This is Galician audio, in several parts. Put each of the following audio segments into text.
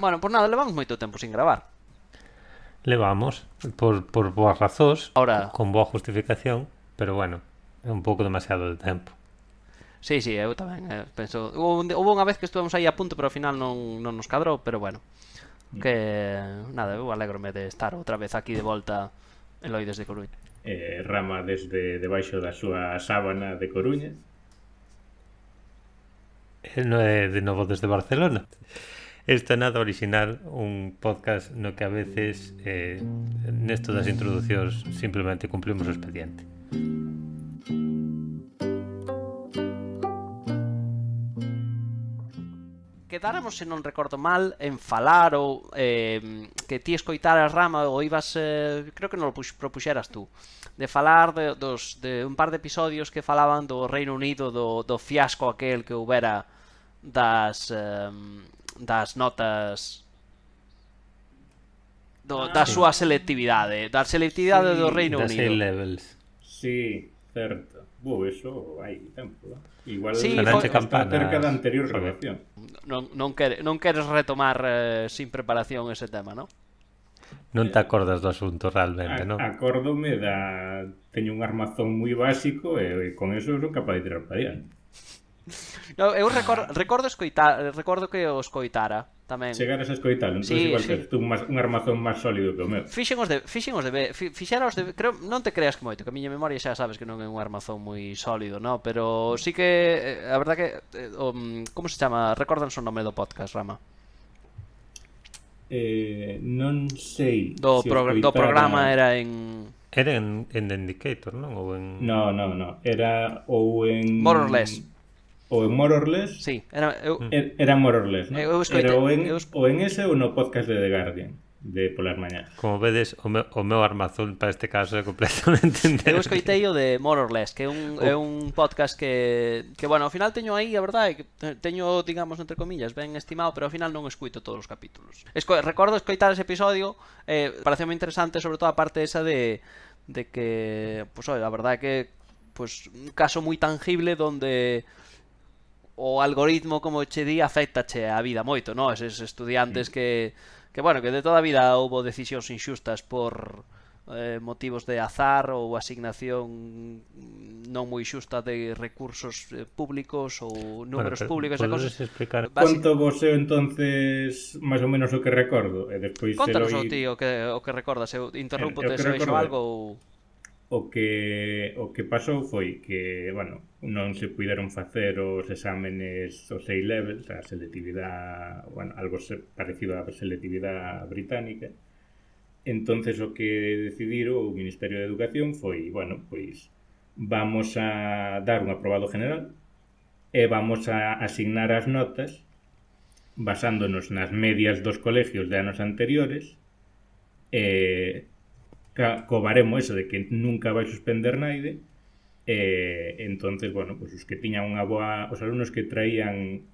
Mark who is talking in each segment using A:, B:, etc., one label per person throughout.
A: Bueno, por nada, levamos moito tempo sin gravar.
B: Levamos, por, por boas razóns,
A: Ahora...
B: con boa justificación, pero bueno, é un pouco demasiado de tempo.
A: Sí, sí, eu tamén eh, penso, houve, unha vez que estuvemos aí a punto, pero ao final non, non nos cadrou, pero bueno. Que nada, eu alegrome de estar outra vez aquí de volta en Loides de Coruña.
C: Eh, rama desde debaixo da súa sábana de Coruña.
B: El non é de novo desde Barcelona. Esta nada original, un podcast no que a veces eh, nesto das introducións simplemente cumplimos o expediente.
A: quedáramos, se non recordo mal, en falar ou eh, que ti escoitaras rama ou ibas, eh, creo que non o propuxeras tú, de falar de, dos, de un par de episodios que falaban do Reino Unido, do, do fiasco aquel que houbera das, eh, das notas do,
C: ah.
A: da súa selectividade, da selectividade
C: sí,
A: do Reino
B: das
A: Unido.
B: levels.
C: Sí, certo. Bu, eso hai tempo. Eh? Igual
A: sí, foi,
C: campana, cerca da anterior
B: sí.
C: redacción.
A: Non, non, quere, non queres retomar eh, sin preparación ese tema, non?
B: Non te acordas do asunto realmente, non?
C: Acórdome da... Teño un armazón moi básico e, e con eso son capaz de tirar para diante.
A: No, eu recordo, recordo escoitar, recordo que o escoitara tamén.
C: Chegares a escoitar, entón
A: sí,
C: igual
A: sí.
C: tes tú más, un armazón máis sólido que o meu.
A: Fixen os de, fixen os de, fixera os de, creo, non te creas que moito, que a miña memoria xa sabes que non é un armazón moi sólido, no, pero sí que eh, a verdade que um, como se chama? Recordan o nome do podcast, Rama?
C: Eh, non sei.
A: Do,
C: se
A: progr do programa era en
B: Era en, en The Indicator, non? Ou en...
C: No, no, no. Era ou en...
A: More or less
C: ou en More or Less
A: sí, era, eu, mm.
C: er, era More or Less no?
A: eu escoite,
C: era ou en,
A: eu...
C: ou en ese ou no podcast de The Guardian de polas mañás.
B: Como vedes, o meu, o meu armazón para este caso é completamente
A: entendido.
B: Eu
A: escoitei o de More or Less, que é un, oh. é un podcast que, que, bueno, ao final teño aí, a verdade, que teño, digamos, entre comillas, ben estimado, pero ao final non escoito todos os capítulos. Esco, recordo escoitar ese episodio, eh, parece moi interesante, sobre todo a parte esa de, de que, pois, pues, oi, a verdade é que, pues, un caso moi tangible donde o algoritmo, como che di, afectache a vida moito, non? Eses estudiantes que, que, bueno, que de toda a vida houbo decisións inxustas por eh, motivos de azar ou asignación non moi xusta de recursos eh, públicos ou números
B: bueno,
A: públicos e cosas.
B: Explicar...
A: Basi...
C: Conto vos eu entonces máis ou menos o que recordo e despois
A: Contanos,
C: Eloi...
A: tío, o que, o que recordas, eu
C: eh, interrumpo
A: te se
C: recordo...
A: algo ou...
C: O que, o que pasou foi que, bueno, non se puideron facer os exámenes os A-levels, a selectividade, bueno, algo parecido á selectividade británica. Entonces o que decidiron o Ministerio de Educación foi, bueno, pois vamos a dar un aprobado general e vamos a asignar as notas basándonos nas medias dos colegios de anos anteriores e ca, co baremo eso de que nunca vai suspender naide eh, entonces, bueno, pues os que tiñan unha boa, os alumnos que traían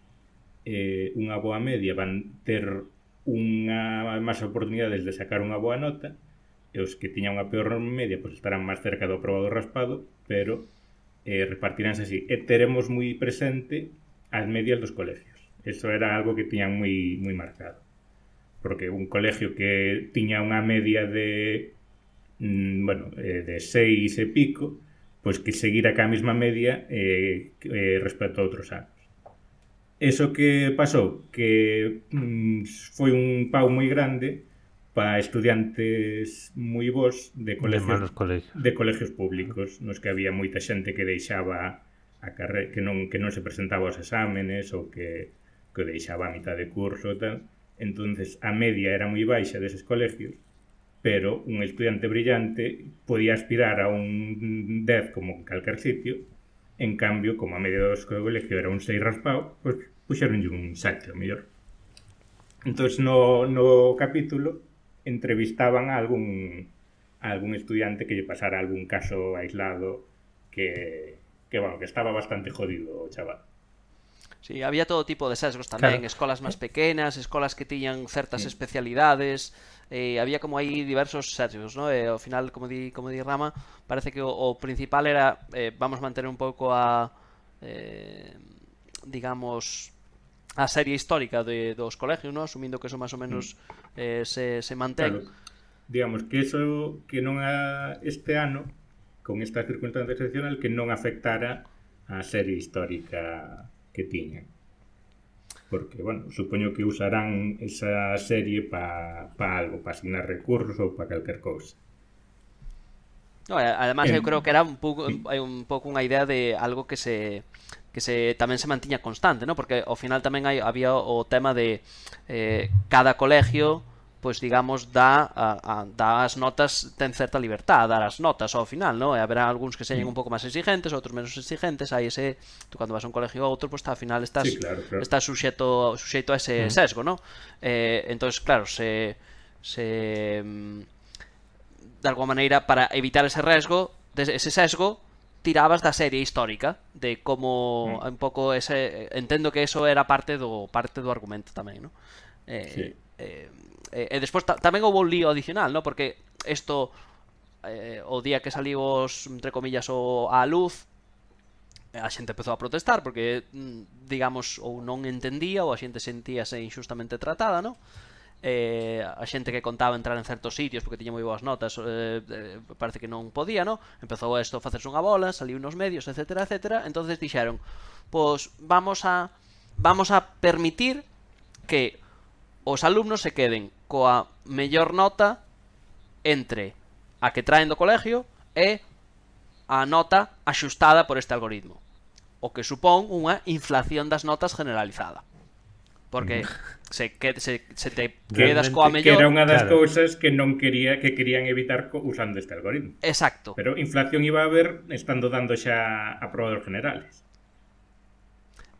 C: eh, unha boa media van ter unha máis oportunidades de sacar unha boa nota e os que tiñan unha peor media pois pues estarán máis cerca do aprobado raspado pero eh, repartiránse así. E teremos moi presente as medias dos colegios eso era algo que tiñan moi, moi marcado. Porque un colegio que tiña unha media de mm, bueno, eh, de 6 e pico, pois que seguira ca mesma media eh, eh, respecto a outros anos. Eso que pasou, que mm, foi un pau moi grande para estudiantes moi bons de colegios,
B: de, colegios.
C: de colegios públicos, nos que había moita xente que deixaba a carre... que non que non se presentaba aos exámenes ou que que deixaba a mitad de curso e tal. Entonces a media era moi baixa deses colegios pero un estudiante brillante podía aspirar a un 10 como en calquer sitio, en cambio, como a mediados do colegio era un 6 raspado, pois pues, puxeronlle un 7, o mellor. Entón, no, no capítulo, entrevistaban a algún, a algún estudiante que lle pasara algún caso aislado que, que, bueno, que estaba bastante jodido o chaval.
A: Sí, había todo tipo de sesgos tamén,
B: claro.
A: escolas máis pequenas, escolas que tiñan certas sí. especialidades, eh, había como aí diversos sesgos, no? Eh, e ao final, como di, como di Rama, parece que o, o principal era eh, vamos manter un pouco a eh, digamos a serie histórica de, dos colegios, no? Asumindo que eso máis ou menos mm. eh, se, se mantén. Claro.
C: Digamos que eso que non a este ano con esta circunstancia excepcional que non afectara a serie histórica que tiñan porque, bueno, supoño que usarán esa serie para pa algo, para asignar recursos ou para calquer cousa.
A: No, además eh, eu creo que era un pouco hai un pouco unha idea de algo que se que se tamén se mantiña constante, ¿no? Porque ao final tamén hai había o tema de eh cada colegio pois digamos dá a, a, dá as notas ten certa libertad a dar as notas ao final, non? E haberá algúns que sean mm. un pouco máis exigentes, outros menos exigentes, aí ese tú cando vas a un colegio ou outro, pois tá, ao final estás
C: sí, claro, claro.
A: estás suxeto suxeito a ese mm. sesgo, non? Eh, entonces claro, se se mm, de alguma maneira para evitar ese resgo, ese sesgo tirabas da serie histórica de como mm. un pouco ese entendo que eso era parte do parte do argumento tamén, non? Eh, sí. eh eh, e despois ta tamén houve un lío adicional, ¿no? Porque isto eh, o día que salimos entre comillas o a luz a xente empezou a protestar porque mm, digamos ou non entendía ou a xente sentíase injustamente tratada, ¿no? eh, a xente que contaba entrar en certos sitios porque tiña moi boas notas eh, eh, parece que non podía, no? Empezou isto a facerse unha bola, saliu nos medios, etcétera, etcétera. Entonces dixeron, pois vamos a vamos a permitir que os alumnos se queden coa mellor nota entre a que traen do colegio e a nota axustada por este algoritmo, o que supón unha inflación das notas generalizada. Porque mm. se que se, se te quedas coa mellor,
C: que era unha das claro. cousas que non quería que querían evitar usando este algoritmo.
A: Exacto.
C: Pero inflación iba a haber estando dando xa a proba dos generales.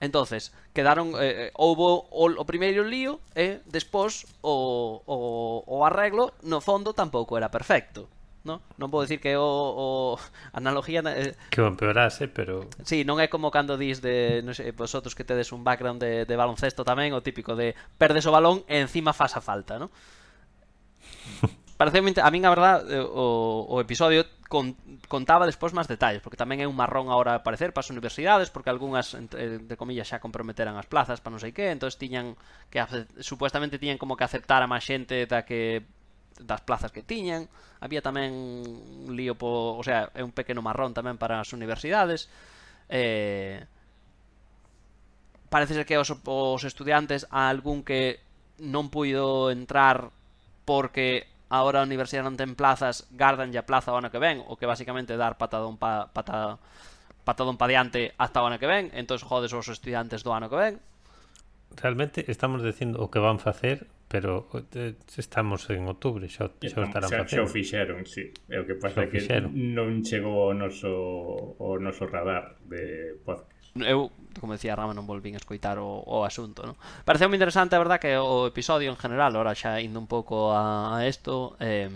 A: Entonces, quedaron eh, eh, houbo o, o primeiro lío e despois o, o, o arreglo no fondo tampouco era perfecto. No? Non vou decir que o, o analogía eh,
B: que o empeorase, pero Si,
A: sí, non é como cando dis de non sei, vosotros que tedes un background de, de baloncesto tamén, o típico de perdes o balón e encima faz a falta, ¿no? Parece a min a verdad eh, o, o episodio con, contaba despois máis detalles, porque tamén é un marrón agora aparecer para as universidades, porque algunhas, entre, eh, entre comillas, xa comprometeran as plazas para non sei que, entonces tiñan que supuestamente tiñan como que aceptar a máis xente da que das plazas que tiñan. Había tamén un lío po, o sea, é un pequeno marrón tamén para as universidades. Eh, parece ser que os, os estudiantes a algún que non puido entrar porque agora a universidade non ten plazas, gardan a plaza o ano que ven, o que basicamente dar patadón pa, pata, patadón pa diante hasta o ano que ven, entón jodes os estudiantes do ano que ven.
B: Realmente estamos dicindo o que van facer, pero eh, estamos en outubro, xa, xa estarán xa,
C: facendo. Xa o fixeron, sí. É o que pasa que non chegou o noso, o noso radar de podcast
A: eu como decía Rama non volvín escoitar o, o asunto non? pareceu moi interesante a verdad que o episodio en general ora xa indo un pouco a, a eh, eh,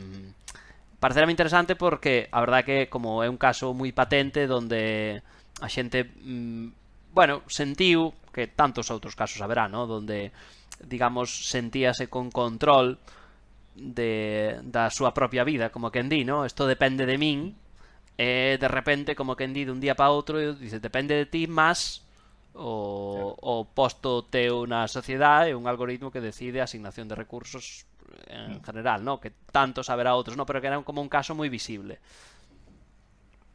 A: parecerame interesante porque a verdad que como é un caso moi patente donde a xente mm, bueno, sentiu que tantos outros casos haberá, ¿no? donde digamos sentíase con control de da súa propia vida, como que en di, ¿no? Isto depende de min, eh, de repente, como que di de un día para outro, dice, depende de ti, más o, o posto teu na sociedade é un algoritmo que decide a asignación de recursos en mm. general, ¿no? Que tanto saberá outros, ¿no? Pero que era como un caso moi visible.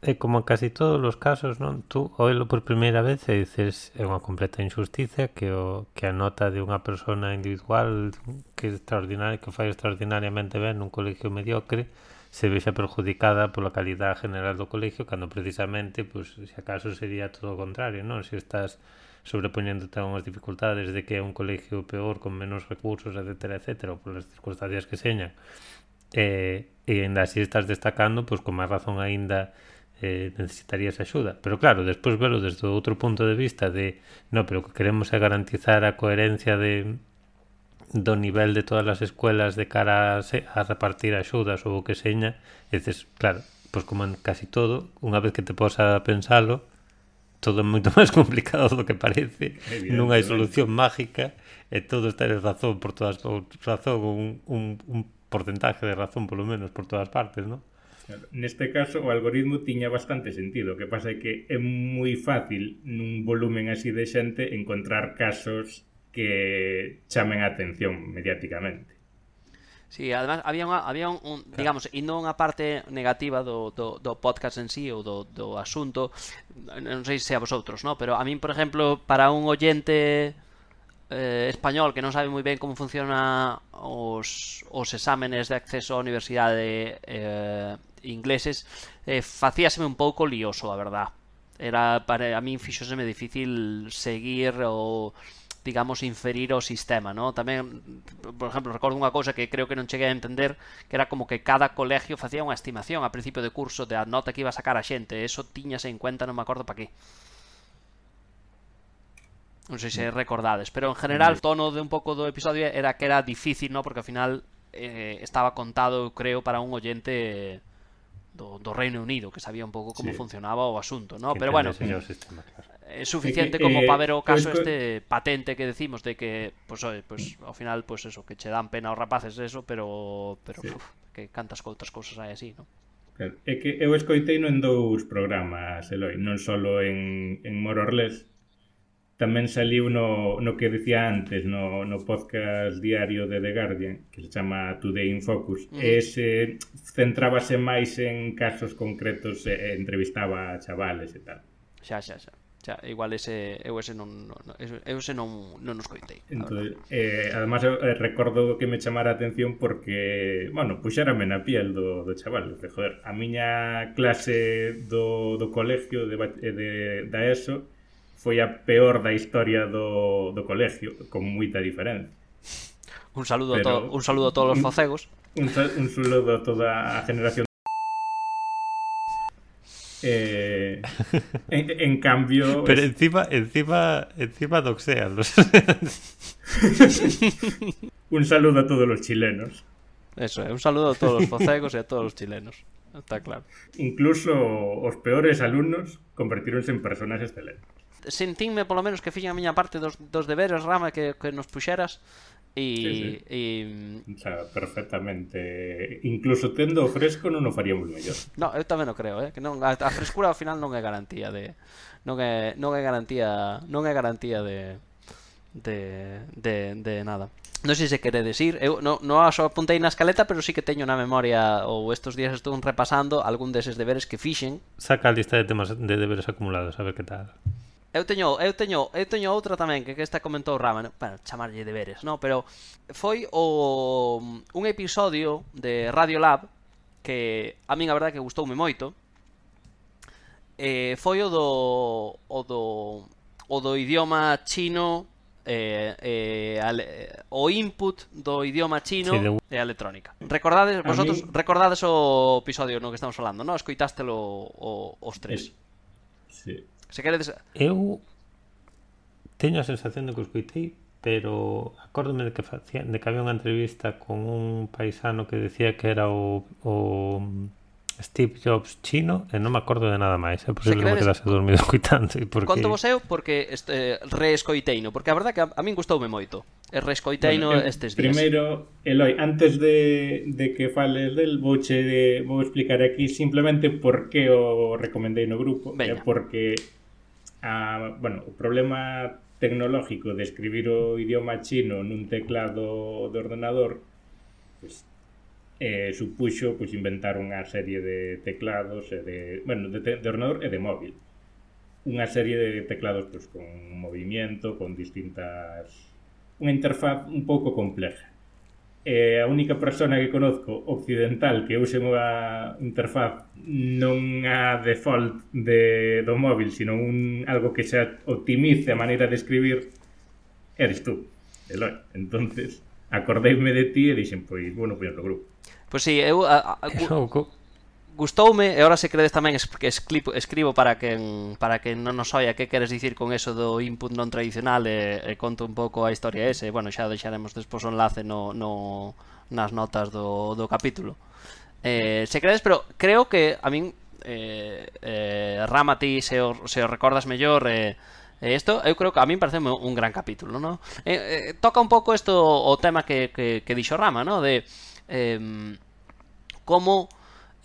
B: E como en casi todos os casos, non? Tú oelo por primeira vez e dices é unha completa injusticia que o que a nota de unha persona individual que é extraordinaria, que fai extraordinariamente ben nun colegio mediocre, se vexa perjudicada pola calidad general do colegio cando precisamente, pois, pues, se acaso sería todo o contrario, non? Se estás sobrepoñéndote a unhas dificultades de que é un colegio peor, con menos recursos, etc, etc, ou polas circunstancias que señan, eh, e ainda así estás destacando, pois, pues, con máis razón aínda eh, necesitarías axuda. Pero claro, despois velo desde outro punto de vista de, no, pero que queremos é garantizar a coherencia de, do nivel de todas as escuelas de cara a, a repartir axudas ou o que seña, e dices, claro, pois como en casi todo, unha vez que te posa a pensalo, todo é moito máis complicado do que parece, non hai solución mágica, e todo está en razón por todas razón, un, un, un porcentaje de razón polo menos por todas partes, non?
C: Neste caso, o algoritmo tiña bastante sentido. O que pasa é que é moi fácil nun volumen así de xente encontrar casos que chamen a atención mediáticamente.
A: Sí, además había unha, había un, un claro. digamos, indo unha parte negativa do, do, do podcast en sí ou do, do asunto, non sei se a vosotros, ¿no? pero a min, por exemplo, para un oyente eh, español que non sabe moi ben como funciona os, os exámenes de acceso á universidade eh, ingleses, eh, facíaseme un pouco lioso, a verdad. Era para a min fixoseme difícil seguir o digamos, inferir o sistema, ¿no? Tamén, por exemplo, recordo unha cousa que creo que non cheguei a entender, que era como que cada colegio facía unha estimación a principio de curso de a nota que iba a sacar a xente, eso tiñase en cuenta, non me acordo para qué. Non sei se mm. recordades, pero en general o tono de un pouco do episodio era que era difícil, ¿no? Porque ao final eh, estaba contado, creo, para un oyente do, do Reino Unido, que sabía un pouco como sí. funcionaba o asunto, ¿no? Que pero bueno, o sistema, claro Eh, é suficiente como eh, para ver o caso este patente que decimos de que pues, oye, pues ao final pues eso, que che dan pena aos rapaces eso, pero pero sí. uf, que cantas outras cousas hai así, ¿no?
C: Claro. É que eu escoitei en dous programas, Eloi, non só en, en Mororles, tamén saliu no, no que dicía antes, no, no podcast diario de The Guardian, que se chama Today in Focus, mm. e centrábase máis en casos concretos e, e entrevistaba a chavales e tal.
A: Xa, xa, xa. Xa, igual ese eu ese non, non eu ese non non nos coitei.
C: Entonces, eh además eu, eh, recordo que me chamara a atención porque, bueno, puxérame na piel do do chaval, que joder, a miña clase do do colegio de eh, de da ESO foi a peor da historia do do colegio, con moita diferencia.
A: Un saludo Pero... a to, un saludo a todos os facegos.
C: Un, un saludo a toda a generación Eh, en, en, cambio.
B: Pero es... encima, encima, encima doxean los...
C: un saludo a todos los chilenos.
A: Eso, un saludo a todos los focegos y a todos los chilenos. Está claro.
C: Incluso os peores alumnos convertíronse en personas excelentes
A: sentíme polo menos que fixen a miña parte dos, dos deberes, Rama, que, que nos puxeras E, sí, sí. e...
C: O sea, perfectamente. Incluso tendo o fresco non o faríamos mellor.
A: No, eu tamén o creo eh? que non, a, a frescura ao final non é garantía de non é, non é garantía non é garantía de de, de, de nada. Non sei se quere decir eu non, non só apuntei na escaleta pero sí que teño na memoria ou estes días estou repasando algún deses deberes que fixen.
B: Saca a lista de temas de deberes acumulados a ver que tal.
A: Eu teño, eu teño, eu teño outra tamén que, que esta comentou Rama, no? bueno, chamarlle deberes, no, pero foi o un episodio de Radio Lab que a min a verdade que gustoume moito. Eh, foi o do o do o do idioma chino eh, eh, ale, o input do idioma chino sí, de... e a electrónica. Recordades, vosotros mí... recordades o episodio no que estamos falando, no? Escoitástelo o, os tres.
C: Sí. sí.
A: Se queredes...
B: Eu teño a sensación de que o escuitei, pero acórdome de que facía, de que había unha entrevista con un paisano que decía que era o, o Steve Jobs chino e non me acordo de nada máis. Eh, é posible que me quedase dormido coitando.
A: Porque... Conto vos eu porque este, reescoiteino, porque a verdade que a, a min gustoume moito. E reescoiteino bueno, estes días.
C: Primeiro, Eloi, antes de, de que fales del, vouche de, vou explicar aquí simplemente por que o recomendei no grupo. Veña. É porque a, bueno, o problema tecnológico de escribir o idioma chino nun teclado de ordenador pues, eh, supuxo pois, inventar unha serie de teclados e de, bueno, de, de ordenador e de móvil unha serie de teclados pois, con movimiento, con distintas unha interfaz un pouco compleja eh, a única persona que conozco occidental que use unha interfaz non a default de, do móvil, sino un, algo que se optimice a maneira de escribir, eres tú, Eloy. Entonces, acordeime de ti e dixen, pois, bueno, pois no grupo.
A: Pois si, sí, eu a, a, gu, gustoume e ahora se credes tamén es, que escribo, escribo para quen para que non nos oia que queres dicir con eso do input non tradicional e, e conto un pouco a historia ese. Bueno, xa deixaremos despois o enlace no, no nas notas do, do capítulo. Eh, se credes, pero creo que a min eh, eh, Rama ti se o, se o recordas mellor eh, isto eu creo que a min parece un gran capítulo, ¿no? Eh, eh, toca un pouco isto o tema que, que, que dixo Rama, ¿no? De eh, como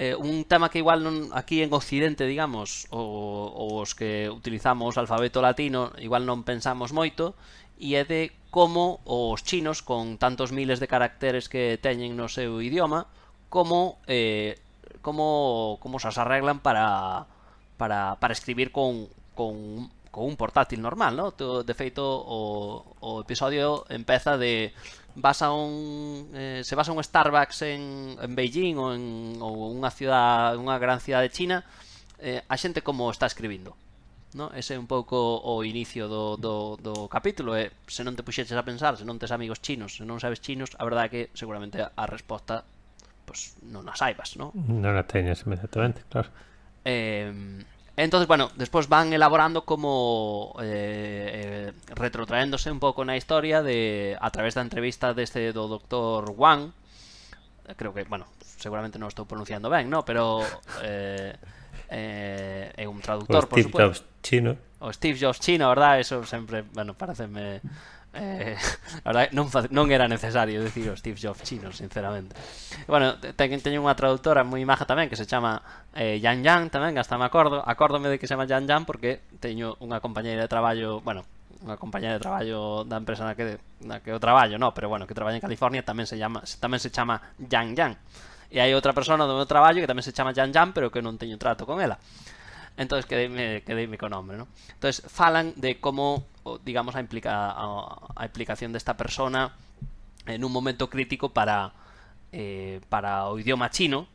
A: eh, un tema que igual non, aquí en Occidente, digamos, o, os que utilizamos alfabeto latino, igual non pensamos moito, e é de como os chinos, con tantos miles de caracteres que teñen no seu idioma, como, eh, como, como se as arreglan para, para, para escribir con, con, con un portátil normal, ¿no? De feito, o, o episodio empeza de vas a un eh, se vas a un Starbucks en, en Beijing ou en ou unha ciudad, unha gran cidade de China, eh, a xente como está escribindo. No? Ese é un pouco o inicio do, do, do capítulo e eh? se non te puxeches a pensar, se non tes amigos chinos, se non sabes chinos, a verdade é que seguramente a resposta pues, non a saibas, ¿no?
B: Non a teñas inmediatamente, claro.
A: Eh, Entonces, bueno, despois van elaborando como eh, eh, retrotraéndose un pouco na historia de a través da entrevista deste do Dr. Wang, creo que, bueno, seguramente non estou pronunciando ben, no, pero eh, eh, é un traductor,
B: o por Steve
A: supuesto.
B: Jobs chino.
A: O Steve Jobs chino, verdad? Eso sempre, bueno, pareceme Eh, eh a verdade, non, non era necesario decir o Steve Jobs chino, sinceramente. Bueno, ten, teño unha traductora moi maja tamén que se chama eh, Yan Yan tamén, hasta me acordo. Acórdome de que se chama Yan Yan porque teño unha compañeira de traballo, bueno, unha compañeira de traballo da empresa na que, na que eu traballo, no, pero bueno, que traballa en California tamén se chama tamén se chama Yan Yan. E hai outra persona do meu traballo que tamén se chama Yan Yan, pero que non teño trato con ela entonces quedeime, quedeime co nome, ¿no? Entonces, falan de como, digamos, a, implica, a, a implicación desta persona en un momento crítico para eh, para o idioma chino,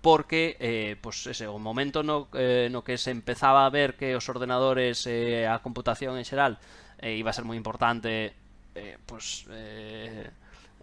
A: porque eh, pues ese, o momento no, eh, no que se empezaba a ver que os ordenadores eh, a computación en xeral eh, iba a ser moi importante eh, pues eh,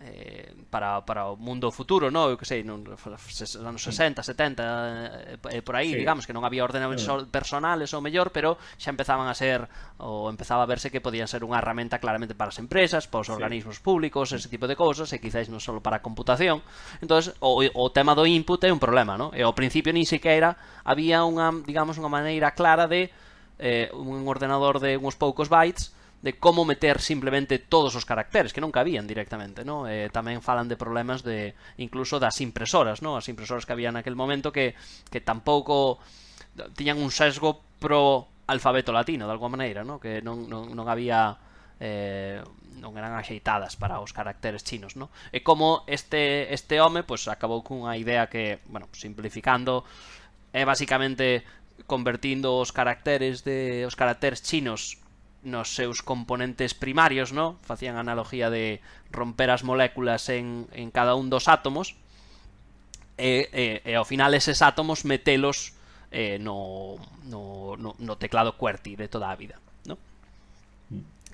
A: eh, para, para o mundo futuro, non? Eu que sei, non, anos 60, 70 eh, eh, por aí, sí. digamos que non había ordenadores sí. personales ou mellor, pero xa empezaban a ser ou empezaba a verse que podían ser unha herramienta claramente para as empresas, para os organismos sí. públicos, ese tipo de cousas, e quizáis non só para a computación. Entonces, o, o tema do input é un problema, non? E ao principio nin sequera había unha, digamos, unha maneira clara de eh, un ordenador de uns poucos bytes de como meter simplemente todos os caracteres que non cabían directamente, no? Eh, tamén falan de problemas de incluso das impresoras, no? As impresoras que había naquel momento que que tampouco tiñan un sesgo pro alfabeto latino de alguma maneira, no? Que non non non había eh, non eran axeitadas para os caracteres chinos, no? E como este este home pois pues, acabou cunha idea que, bueno, simplificando é basicamente convertindo os caracteres de os caracteres chinos nos seus componentes primarios, no? Facían analogía de romper as moléculas en, en cada un dos átomos e, e, e ao final eses átomos metelos eh, no, no, no, no teclado QWERTY de toda a vida.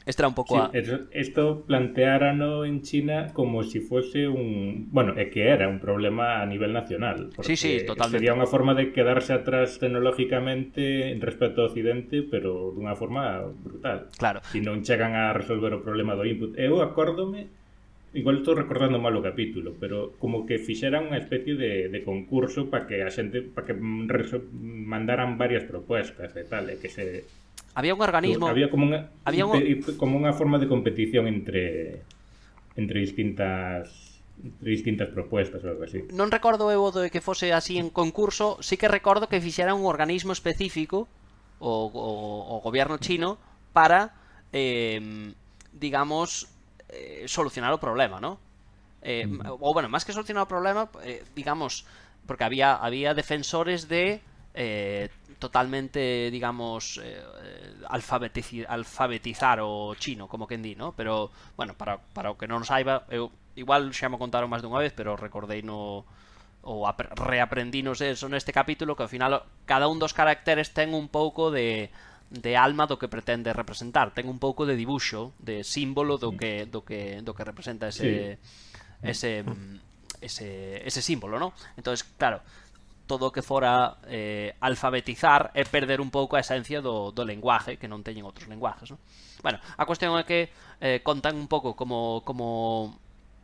A: Este era un pouco
C: sí, a... Isto esto planteárano en China como si fuese un... Bueno, é que era un problema a nivel nacional.
A: Sí, sí, totalmente.
C: Sería unha forma de quedarse atrás tecnológicamente respecto ao Occidente, pero dunha forma brutal.
A: Claro.
C: Si non chegan a resolver o problema do input. Eu acórdome, igual estou recordando mal o capítulo, pero como que fixeran unha especie de, de concurso para que a xente, para que mandaran varias propuestas e tal, e que se
A: Había un organismo...
C: Había como unha, había un... como unha forma de competición entre entre distintas entre distintas propuestas ou algo así.
A: Non recordo eu de que fose así en concurso, sí que recordo que fixera un organismo específico o, o, o goberno chino para eh, digamos eh, solucionar o problema, ¿no? Eh, mm. ou bueno, máis que solucionar o problema, eh, digamos, porque había había defensores de eh, totalmente, digamos, eh, eh alfabetiz alfabetizar o chino, como quen di, ¿no? Pero, bueno, para, para o que non saiba, eu igual xa me contaron máis dunha vez, pero recordei no ou reaprendinos eso neste capítulo que ao final cada un dos caracteres ten un pouco de de alma do que pretende representar, ten un pouco de dibuxo, de símbolo do que do que do que representa ese sí. ese mm. ese ese símbolo, ¿no? Entonces, claro, todo o que fora eh, alfabetizar e perder un pouco a esencia do, do lenguaje que non teñen outros lenguajes non? bueno, a cuestión é que eh, contan un pouco como como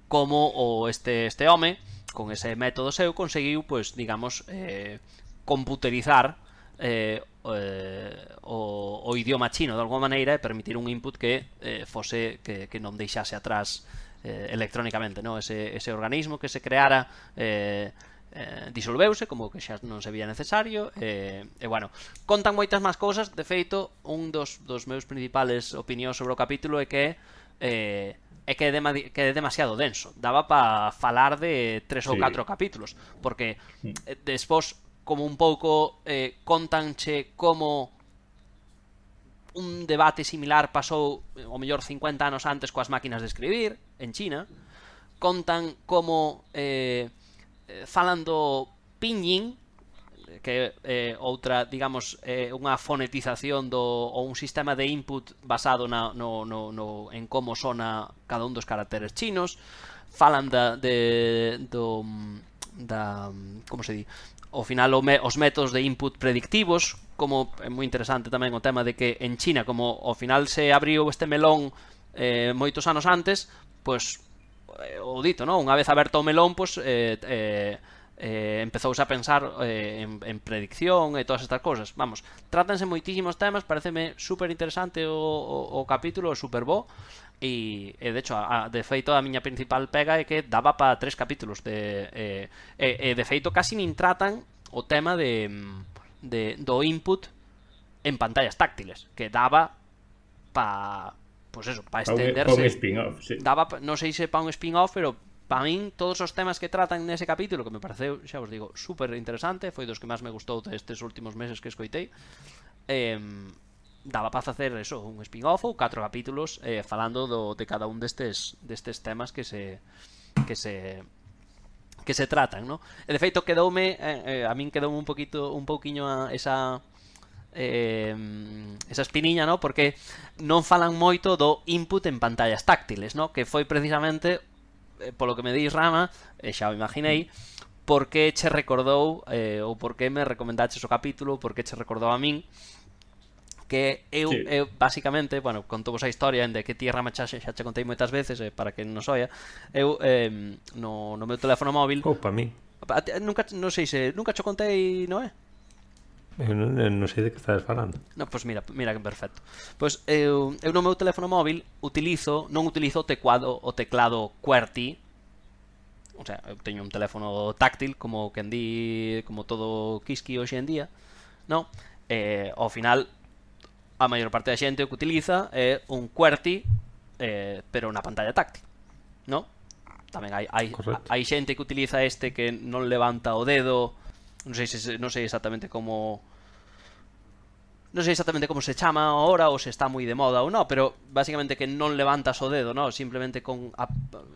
A: como o este este home con ese método seu conseguiu pois pues, digamos eh, computerizar eh, eh, o, o idioma chino de alguma maneira e permitir un input que eh, fose que, que non deixase atrás eh, electrónicamente, non? Ese, ese organismo que se creara eh, eh, disolveuse como que xa non se vía necesario e, eh, e bueno, contan moitas máis cousas. De feito, un dos, dos meus principales opinións sobre o capítulo é que eh, é que é, dema, que é demasiado denso. Daba para falar de tres
C: sí.
A: ou catro capítulos porque
C: mm.
A: eh, despois como un pouco eh, contanche como un debate similar pasou eh, o mellor 50 anos antes coas máquinas de escribir en China contan como eh, falan do pinyin que é eh, outra, digamos, eh, unha fonetización do ou un sistema de input basado na, no, no, no, en como sona cada un dos caracteres chinos falan da, de, do, da como se di ao final os métodos de input predictivos como é moi interesante tamén o tema de que en China como ao final se abriu este melón eh, moitos anos antes pois Eh, o dito, non? Unha vez aberto o melón, pois eh, eh, eh, empezouse a pensar eh, en, en predicción e todas estas cousas. Vamos, trátanse moitísimos temas, pareceme super interesante o, o, o capítulo, super bo, e, e de hecho, a, de feito, a miña principal pega é que daba para tres capítulos de, eh, e, e de feito, casi nin tratan o tema de, de do input en pantallas táctiles, que daba para pues eso,
C: para extenderse. Pa un spin-off, sí.
A: Daba, non sei se pa un spin-off, pero para min todos os temas que tratan nese capítulo que me pareceu, xa vos digo, super interesante, foi dos que máis me gustou destes últimos meses que escoitei. Eh, daba para facer eso, un spin-off ou catro capítulos eh, falando do, de cada un destes destes temas que se que se que se tratan, no? E de feito quedoume eh, eh, a min quedoume un poquito un pouquiño a esa eh, esa espiniña, ¿no? Porque non falan moito do input en pantallas táctiles, ¿no? Que foi precisamente eh, polo que me dís Rama, e xa o imaginei, por que che recordou eh, ou por que me recomendaches o capítulo, por que che recordou a min que eu,
C: sí.
A: eu basicamente, bueno, conto vos a historia en de que tierra macha xa, che contei moitas veces, eh, para que non soia, eu eh, no, no meu teléfono móvil...
B: Opa,
A: a mí. Nunca, non sei se... Nunca che contei, non é?
B: Eu non, eu non sei de que estás falando.
A: No, pois pues mira, mira que perfecto. Pois eu, eu no meu teléfono móvil utilizo, non utilizo o teclado, o teclado QWERTY, o sea, eu teño un teléfono táctil como que di, como todo Kiski hoxe en día, no? Eh, ao final a maior parte da xente o que utiliza é un QWERTY eh, pero na pantalla táctil, no? Tamén hai hai,
B: Correcto.
A: hai xente que utiliza este que non levanta o dedo non sei se non sei exactamente como non sei exactamente como se chama ahora ou se está moi de moda ou non, pero basicamente que non levantas o dedo, no, simplemente con a,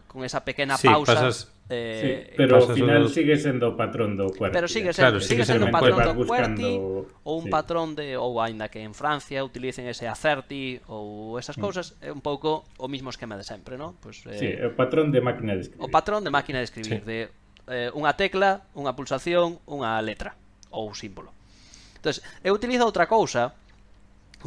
A: con esa pequena
B: sí,
A: pausa
B: pasas,
A: eh,
C: sí, pero ao final
B: dos...
C: sigue sendo o patrón do QWERTY.
A: Pero sigue sendo,
B: claro,
A: sigue,
B: sigue
A: sendo un patrón do
C: QWERTY buscando...
A: ou un
C: sí.
A: patrón de ou aínda que en Francia utilicen ese ACERTY ou esas cousas, é mm. un pouco o mismo esquema de sempre, no? Pues, eh,
C: sí, o patrón de máquina de escribir.
A: O patrón de máquina de escribir
B: sí.
A: de eh, unha tecla, unha pulsación, unha letra ou símbolo. Entonces, eu utilizo outra cousa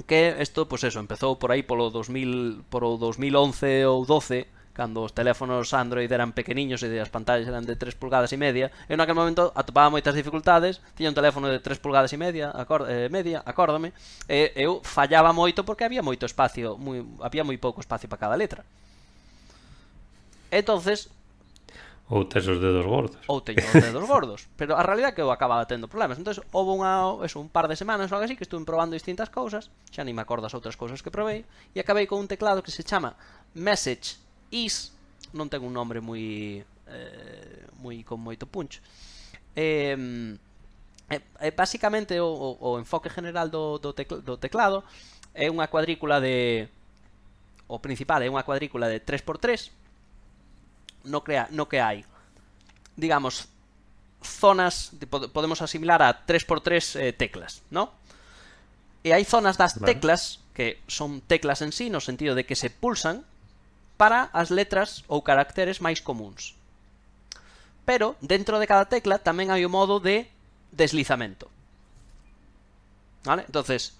A: que isto, pois pues eso, empezou por aí polo 2000, por o 2011 ou 12, cando os teléfonos Android eran pequeniños e as pantallas eran de 3 pulgadas e media, eu naquele momento atopaba moitas dificultades, tiña un teléfono de 3 pulgadas e media, acord, eh, media, acórdame, e eu fallaba moito porque había moito espacio, moi, había moi pouco espacio para cada letra. Entonces,
B: Ou tes os dedos gordos.
A: Ou teño os dedos gordos. Pero a realidad é que eu acababa tendo problemas. Entonces, houve unha, eso, un par de semanas ou algo así que estuve probando distintas cousas, xa ni me acordo as outras cousas que probei, e acabei con un teclado que se chama Message Is, non ten un nombre moi eh, moi con moito punch. Eh, eh, basicamente o, o, o enfoque general do, do, tecl do teclado é unha cuadrícula de o principal é unha cuadrícula de 3x3 no, crea, no que hai, digamos, zonas, de, podemos asimilar a 3x3 eh, teclas, ¿no? E hai zonas das teclas que son teclas en sí no sentido de que se pulsan para as letras ou caracteres máis comuns. Pero dentro de cada tecla tamén hai o modo de deslizamento. Vale? Entonces,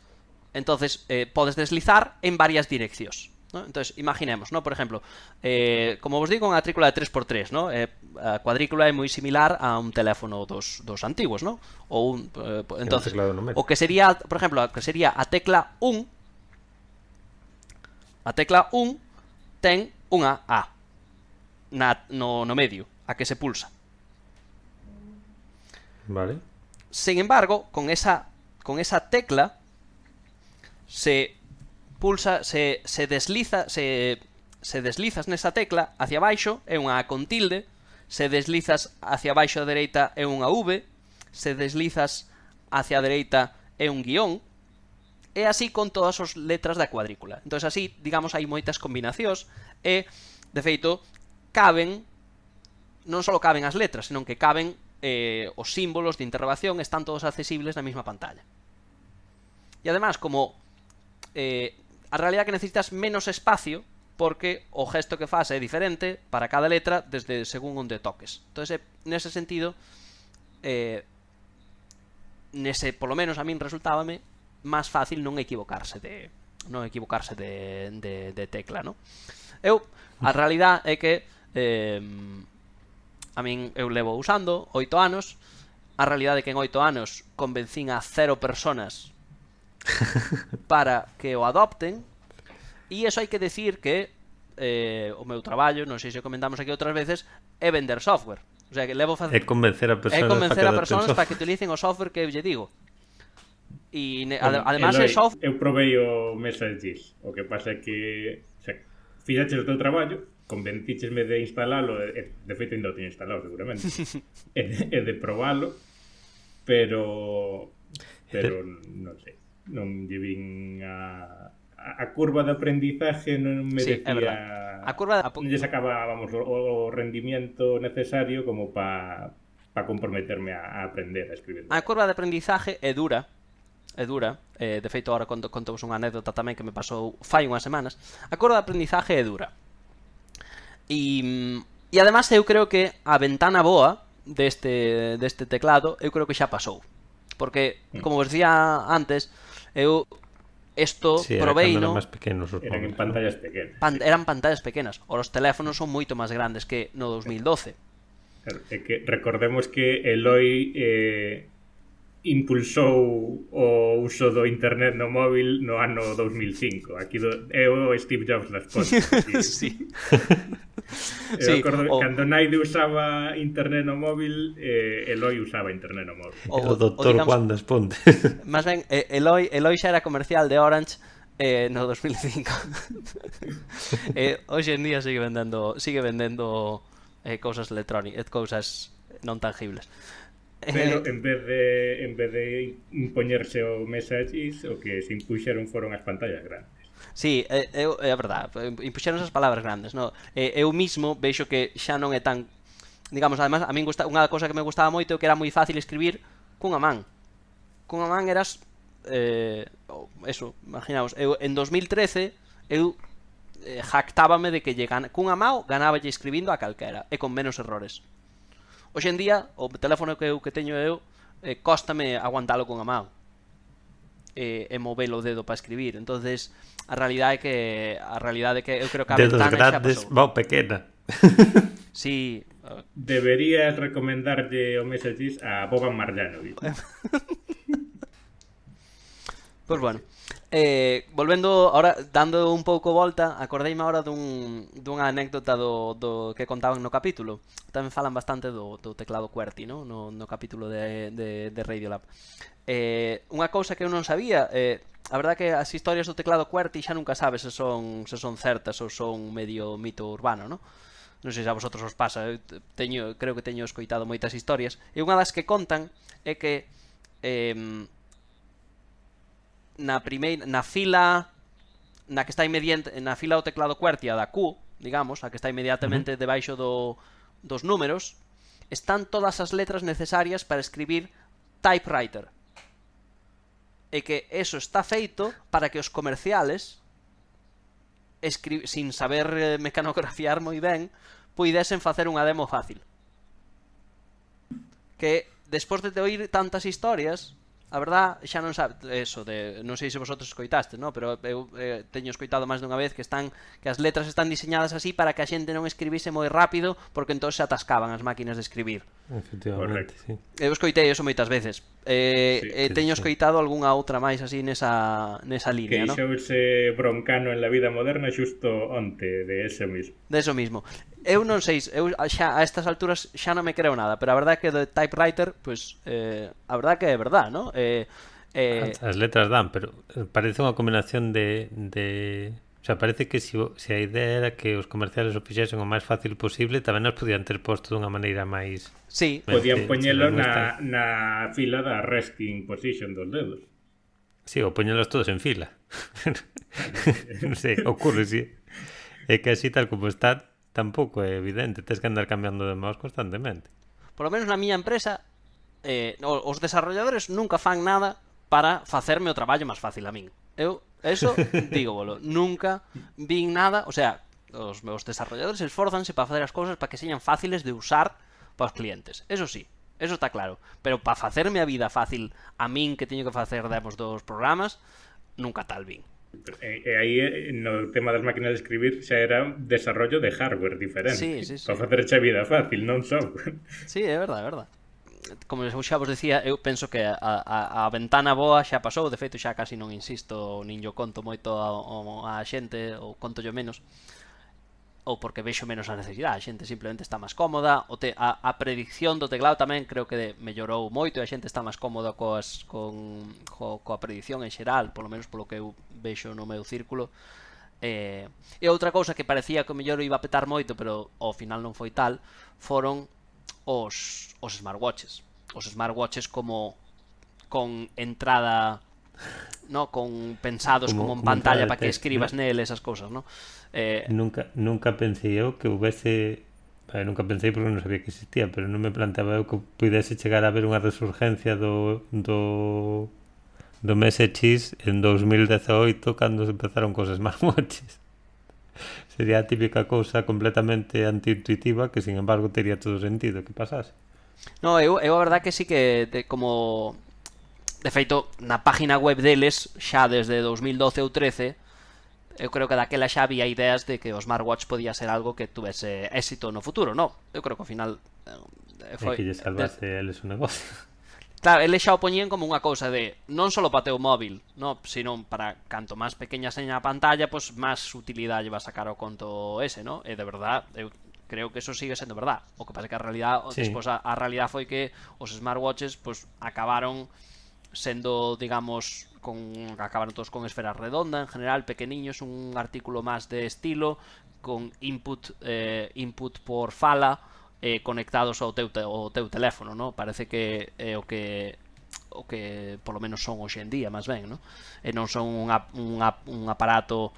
A: entonces eh, podes deslizar en varias direccións. ¿no? Entonces, imaginemos, ¿no? Por exemplo, eh, como vos digo, unha matrícula de 3x3, ¿no? Eh, a cuadrícula é moi similar a un teléfono dos, dos antigos, ¿no? Ou un, eh, entonces,
B: un
A: o que sería, por exemplo, que sería a tecla 1 a tecla 1 ten unha A na, no, no medio, a que se pulsa.
B: Vale.
A: Sin embargo, con esa con esa tecla se pulsa, se, se desliza, se, se deslizas nesa tecla hacia baixo é unha A con tilde, se deslizas hacia baixo a dereita é unha V, se deslizas hacia a dereita é un guión, e así con todas as letras da cuadrícula. Entón, así, digamos, hai moitas combinacións e, de feito, caben, non só caben as letras, senón que caben eh, os símbolos de interrogación, están todos accesibles na mesma pantalla. E además, como eh, A realidad que necesitas menos espacio porque o gesto que faz é diferente para cada letra desde según onde toques. Entonces, eh, nese sentido, eh, nese, polo menos a min resultábame máis fácil non equivocarse de non equivocarse de, de, de tecla, ¿no? Eu, a realidad é que eh, a min eu levo usando oito anos, a realidade é que en oito anos convencín a cero personas para que o adopten e eso hai que decir que eh, o meu traballo, non sei se comentamos aquí outras veces, é vender software. O sea, que levo
B: faz... É convencer a persoas,
A: é convencer a persoas para que utilicen o software que eu lle digo. E ne... Además Eloi, é software...
C: Eu provei o Messages, o que pasa é que o sea, fixaches o teu traballo, convencíchesme de instalalo, e, de feito ainda o teño instalado seguramente, e, de, e de probalo, pero pero non sei non lle vin a, a curva de aprendizaxe non me
A: sí,
C: decía...
A: A curva de...
C: non lle sacaba, vamos, o, o rendimiento necesario como para pa comprometerme a, a aprender a escribir.
A: A curva de aprendizaje é dura, é dura. Eh, de feito, agora conto, conto unha anécdota tamén que me pasou fai unhas semanas. A curva de aprendizaje é dura. E, e mm, además eu creo que a ventana boa deste, deste teclado eu creo que xa pasou. Porque, mm. como vos decía antes, eu isto
B: sí,
A: provei,
B: no?
C: Eran pequenos Eran en pantallas pequenas.
A: Pan, eran pantallas pequenas. Os teléfonos son moito máis grandes que no 2012.
C: É que recordemos que Eloi eh, impulsou o uso do internet no móvil no ano 2005. Aquí do, é o Steve Jobs das postas.
A: sí.
C: Eu sí, acordo, o... cando Naide usaba internet no móvil, eh, Eloi usaba internet no móvil.
B: O, o doctor o, digamos, Juan das Pontes.
A: Más ben, eh, Eloi, Eloi xa era comercial de Orange eh, no 2005. eh, hoxe en día sigue vendendo sigue vendendo eh, cousas electrónicas, eh, cousas non tangibles.
C: Pero eh. en vez de en vez de impoñerse o messages, o que se impuxeron foron as pantallas grandes.
A: Sí, é, é a verdade, impuxeron as palabras grandes, no? Eu mismo veixo que xa non é tan digamos, además, a min gusta, unha cosa que me gustaba moito é que era moi fácil escribir cunha man. Cunha man eras eh, eso, imaginaos, eu en 2013 eu eh, jactábame de que lle gan... cunha mao ganaba escribindo a calquera e con menos errores. Hoxe en día, o teléfono que eu que teño eu, eh, cóstame aguantalo con a mão eh, e, e mover o dedo para escribir. Entonces, a realidade é que a realidade é que eu creo que a
B: Dedos
A: ventana
B: grandes,
A: xa pasou.
B: Bon, pequena.
A: sí,
C: Deberías recomendarlle o Mesa a Boban Marjanovic.
A: Pois bueno, eh, volvendo ahora dando un pouco volta, acordeime ahora dun, dunha anécdota do, do que contaban no capítulo. Tamén falan bastante do, do teclado QWERTY, no, no, no capítulo de, de, de Radiolab. Eh, unha cousa que eu non sabía, eh, a verdade que as historias do teclado QWERTY xa nunca sabes se son, se son certas ou son medio mito urbano, non? non sei se a vosotros os pasa, eu teño, creo que teño escoitado moitas historias, e unha das que contan é que eh, na primeira na fila na que está inmediante na fila do teclado cuartia da Q, digamos, a que está inmediatamente uh -huh. debaixo do dos números, están todas as letras necesarias para escribir typewriter. E que eso está feito para que os comerciales escri sin saber eh, mecanografiar moi ben, puidesen facer unha demo fácil. Que despois de te oír tantas historias, a verdad, xa non sabe eso de non sei se vosotros escoitaste, no, pero eu eh, teño escoitado máis dunha vez que están que as letras están diseñadas así para que a xente non escribise moi rápido porque entón se atascaban as máquinas de escribir.
B: Efectivamente, Correcto. sí.
A: Eu escoitei eso moitas veces. Eh, sí, eh teño sí. escoitado algunha outra máis así nesa nesa línea,
C: que
A: no?
C: Que broncano en la vida moderna xusto onte de eso mismo.
A: De eso mismo eu non sei, eu xa a estas alturas xa non me creo nada, pero a verdade é que do typewriter, pois pues, eh, a verdade é que é verdade, ¿no? Eh,
B: eh... As letras dan, pero parece unha combinación de, de... O sea, parece que se si, si a idea era que os comerciales o fixesen o máis fácil posible, tamén nos podían ter posto dunha maneira máis...
A: Sí.
C: Podían poñelo na, na fila da resting position dos dedos.
B: Sí, ou poñelos todos en fila. non sei, ocurre, sí. É que así tal como están, tampouco é evidente, tes que andar cambiando de mouse constantemente.
A: Por lo menos na miña empresa, eh, os desarrolladores nunca fan nada para facerme o traballo máis fácil a min. Eu, eso, digo, bolo, nunca vin nada, o sea, os meus desarrolladores esforzanse para facer as cousas para que sean fáciles de usar para os clientes. Eso sí, eso está claro. Pero para facerme a vida fácil a min que teño que facer demos dos programas, nunca tal vin.
C: E, e aí no tema das máquinas de escribir xa era desarrollo de hardware diferente.
A: Sí, sí, sí.
C: para facer a vida fácil, non software.
A: Sí, é verdade, é verdade como xa vos decía, eu penso que a, a, a ventana boa xa pasou, de feito xa casi non insisto, nin yo conto moito a, a xente, ou conto yo menos, ou porque vexo menos a necesidade, a xente simplemente está máis cómoda, o te, a, a predicción do teclado tamén creo que mellorou moito e a xente está máis cómoda coas, con, co, coa predicción en xeral, polo menos polo que eu vexo no meu círculo, Eh, e outra cousa que parecía que o mellor iba a petar moito, pero ao final non foi tal, foron os, os smartwatches. Os smartwatches como con entrada no con pensados como, como en pantalla para que eh, escribas no, nel esas cousas, no?
B: Eh, nunca nunca pensei eu que houvese eh, nunca pensei porque non sabía que existía, pero non me planteaba eu que pudese chegar a ver unha resurgencia do do do MSX en 2018 cando se empezaron cousas máis moches. Sería a típica cousa completamente antiintuitiva que, sin embargo, tería todo sentido que pasase.
A: No, eu, eu a verdad que sí que te, como De feito, na página web deles, xa desde 2012 ou 13, eu creo que daquela xa había ideas de que o smartwatch podía ser algo que tuvese éxito no futuro, no? Eu creo que ao final
B: eh, eh, foi... É que lle salvase de... eles o negocio.
A: Claro, eles xa o poñían como unha cousa de non só para teu móvil, no, sino para canto máis pequeña seña a pantalla, pois pues, máis utilidade va a sacar o conto ese, no? E de verdad, eu creo que eso sigue sendo verdad. O que pasa que a realidade, sí. despois a, a realidade foi que os smartwatches pois pues, acabaron sendo, digamos, con acabaron todos con esfera redonda, en general pequeniños, un artículo más de estilo con input eh, input por fala eh, conectados ao teu, te, ao teu teléfono, no? Parece que é eh, o que o que polo menos son hoxe en día, máis ben, no? E non son un, un, un aparato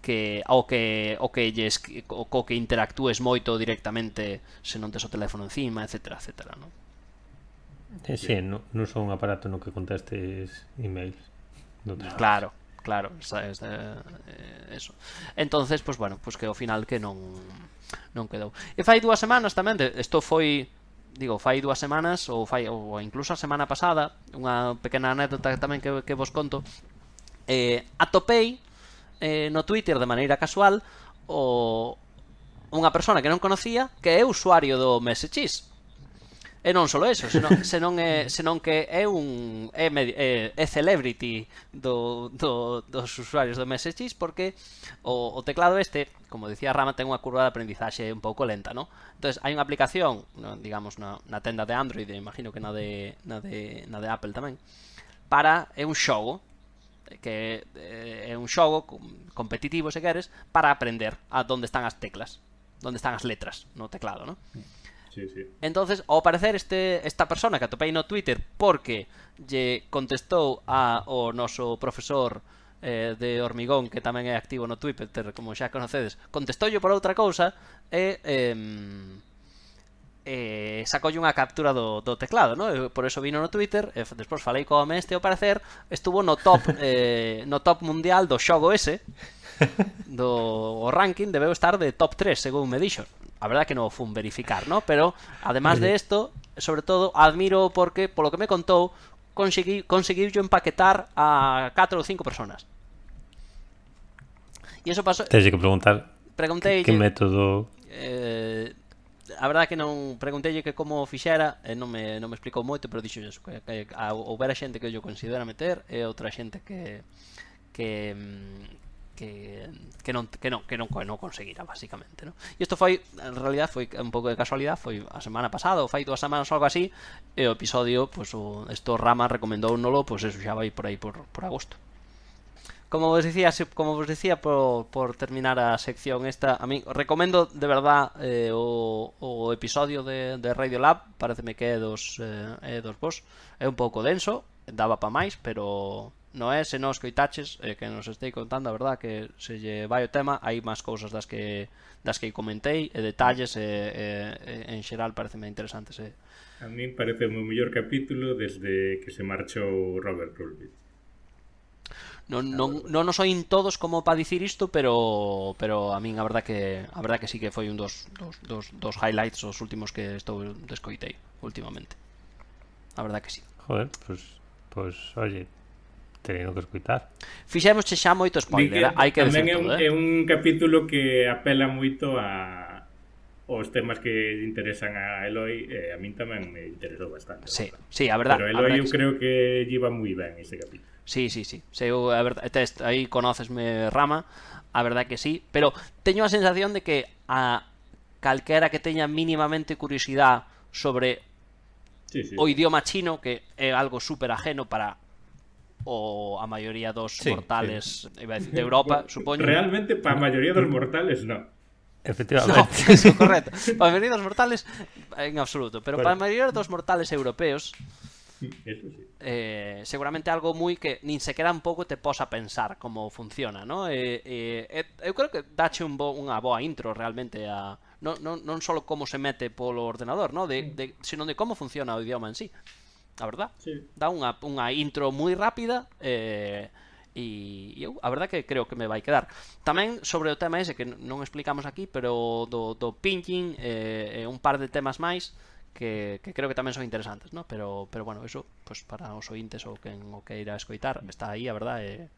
A: que ao que o que lles o co que interactúes moito directamente se non tes o teléfono encima, etcétera, etcétera, non?
B: Eh, sí, non no son un aparato no que contestes emails.
A: No claro, claro, sabes, eh, eh, eso. Entonces, pois pues, bueno, pois pues que ao final que non non quedou. E fai dúas semanas tamén, isto foi digo, fai dúas semanas ou fai ou incluso a semana pasada, unha pequena anécdota tamén que, que vos conto. Eh, atopei eh, no Twitter de maneira casual o unha persona que non conocía que é usuario do MSX E non só eso, senón, senón, é, senón que é un é, é, é celebrity do, do, dos usuarios do MSX porque o, o teclado este, como dicía Rama, ten unha curva de aprendizaxe un pouco lenta, non? Entonces, hai unha aplicación, digamos, na, na tenda de Android, imagino que na de, na de, na de Apple tamén, para é un xogo, que eh, é un xogo competitivo, se queres, para aprender a onde están as teclas, onde están as letras no teclado, non?
C: Sí, sí.
A: Entonces, ao parecer este esta persona que atopei no Twitter porque lle contestou a o noso profesor eh, de hormigón que tamén é activo no Twitter, como xa conocedes, contestoulle por outra cousa e eh, eh, sacoulle unha captura do, do teclado, ¿no? E por eso vino no Twitter, e despois falei co home este ao parecer, estuvo no top eh, no top mundial do xogo ese, do o ranking debeu estar de top 3, según me dixo. A verdad que non o fun verificar, ¿no? Pero, además de isto, sobre todo, admiro porque, polo que me contou, consegui, conseguiu yo empaquetar a 4 ou 5 personas. E eso pasou...
B: Tens que preguntar
A: preguntei
B: que, que método
A: eh, a verdade que non preguntei que como fixera e non me, non me explicou moito pero dixo eso, que, que a, houbera xente que yo considera meter e outra xente que que, mm, que, que, non, que, non, que non, que non conseguira basicamente ¿no? e isto foi, en realidad foi un pouco de casualidade foi a semana pasada, ou fai dúas semanas ou algo así e o episodio, pois, o, esto Rama recomendou nolo, pois eso xa vai por aí por, por agosto como vos dicía, como vos dicía por, por terminar a sección esta, a mí recomendo de verdad eh, o, o episodio de, de Radio Lab, pareceme que é dos, eh, é dos vos, é un pouco denso, daba pa máis, pero Noé, se non escoitaches, eh, que nos estei contando, a verdad, que se lle vai o tema, hai máis cousas das que das que comentei, e detalles, e, e, e en xeral pareceme interesantes. Se...
C: A min parece o mellor capítulo desde que se marchou Robert Rulbit.
A: Non, non, non nos oín todos como para dicir isto, pero pero a min a verdad que a verdad que sí que foi un dos, dos, dos, dos highlights os últimos que estou descoitei últimamente. A verdad que sí.
B: Joder, pues pues oye, terino que escutar.
A: Fixemos xa moito spoiler, que, eh? hai que
C: tamén é un,
A: todo, eh?
C: é un capítulo que apela moito a os temas que interesan a Eloi eh, a min tamén me interesou bastante.
A: Sí,
C: verdad.
A: sí, a verdade.
C: Pero Eloi
A: verdad
C: eu
A: sí.
C: creo que lleva moi ben ese capítulo.
A: Sí, sí, sí. Se eu, a verdad, test, aí conocesme Rama, a verdade que sí, pero teño a sensación de que a calquera que teña mínimamente curiosidade sobre
C: sí, sí.
A: o idioma chino, que é algo super ajeno para o a maioría dos
B: sí,
A: mortales sí. Iba a decir, de Europa, supoño.
C: Realmente, para a maioría dos mortales, no.
B: Efectivamente.
A: No, eso, correcto. Para a maioría dos mortales, en absoluto. Pero
C: bueno.
A: para a maioría dos mortales europeos,
C: Eso sí.
A: eh, seguramente algo moi que nin sequera un pouco te posa pensar como funciona, ¿no? Eh, eh, eh, eu creo que dache un bo, unha boa intro realmente a non, non, non só como se mete polo ordenador, ¿no? De, de, sino de como funciona o idioma en sí a verdad.
C: Sí.
A: Dá unha, unha intro moi rápida eh, e eu a verdad que creo que me vai quedar. Tamén sobre o tema ese que non explicamos aquí, pero do, do pinching eh, eh un par de temas máis que, que creo que tamén son interesantes, ¿no? Pero pero bueno, eso pues para os ointes ou quen o que irá a escoitar, está aí, a verdad, eh...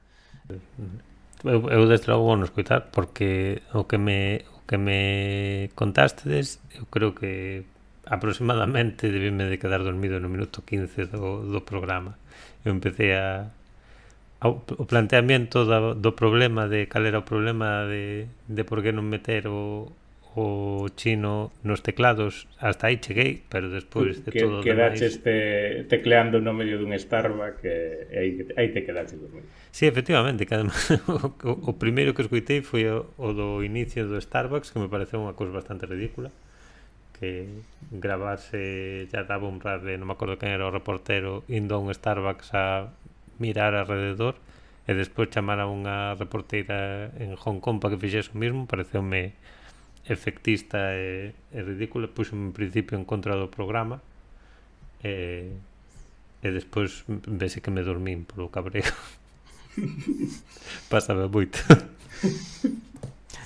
B: Eu, eu desde logo vou escoitar porque o que me o que me contastes eu creo que aproximadamente debíme de quedar dormido no minuto 15 do, do programa. Eu empecé a, a o planteamento da, do problema de cal era o problema de, de por que non meter o, o chino nos teclados hasta aí cheguei, pero despois de
C: que,
B: todo
C: quedaches
B: demais...
C: te, tecleando no medio dun Starbucks e aí, aí te quedaches dormido.
B: Sí, efectivamente, que además, o, o, o primeiro que escuitei foi o, o do inicio do Starbucks, que me pareceu unha cousa bastante ridícula que gravarse ya daba un rar de, non me acordo quen era o reportero, indo a un Starbucks a mirar alrededor e despois chamar a unha reporteira en Hong Kong para que fixese o mismo, pareceume efectista e, e ridículo, puxo en principio en contra do programa e, e despois vese que me dormín polo cabreo. Pasaba moito.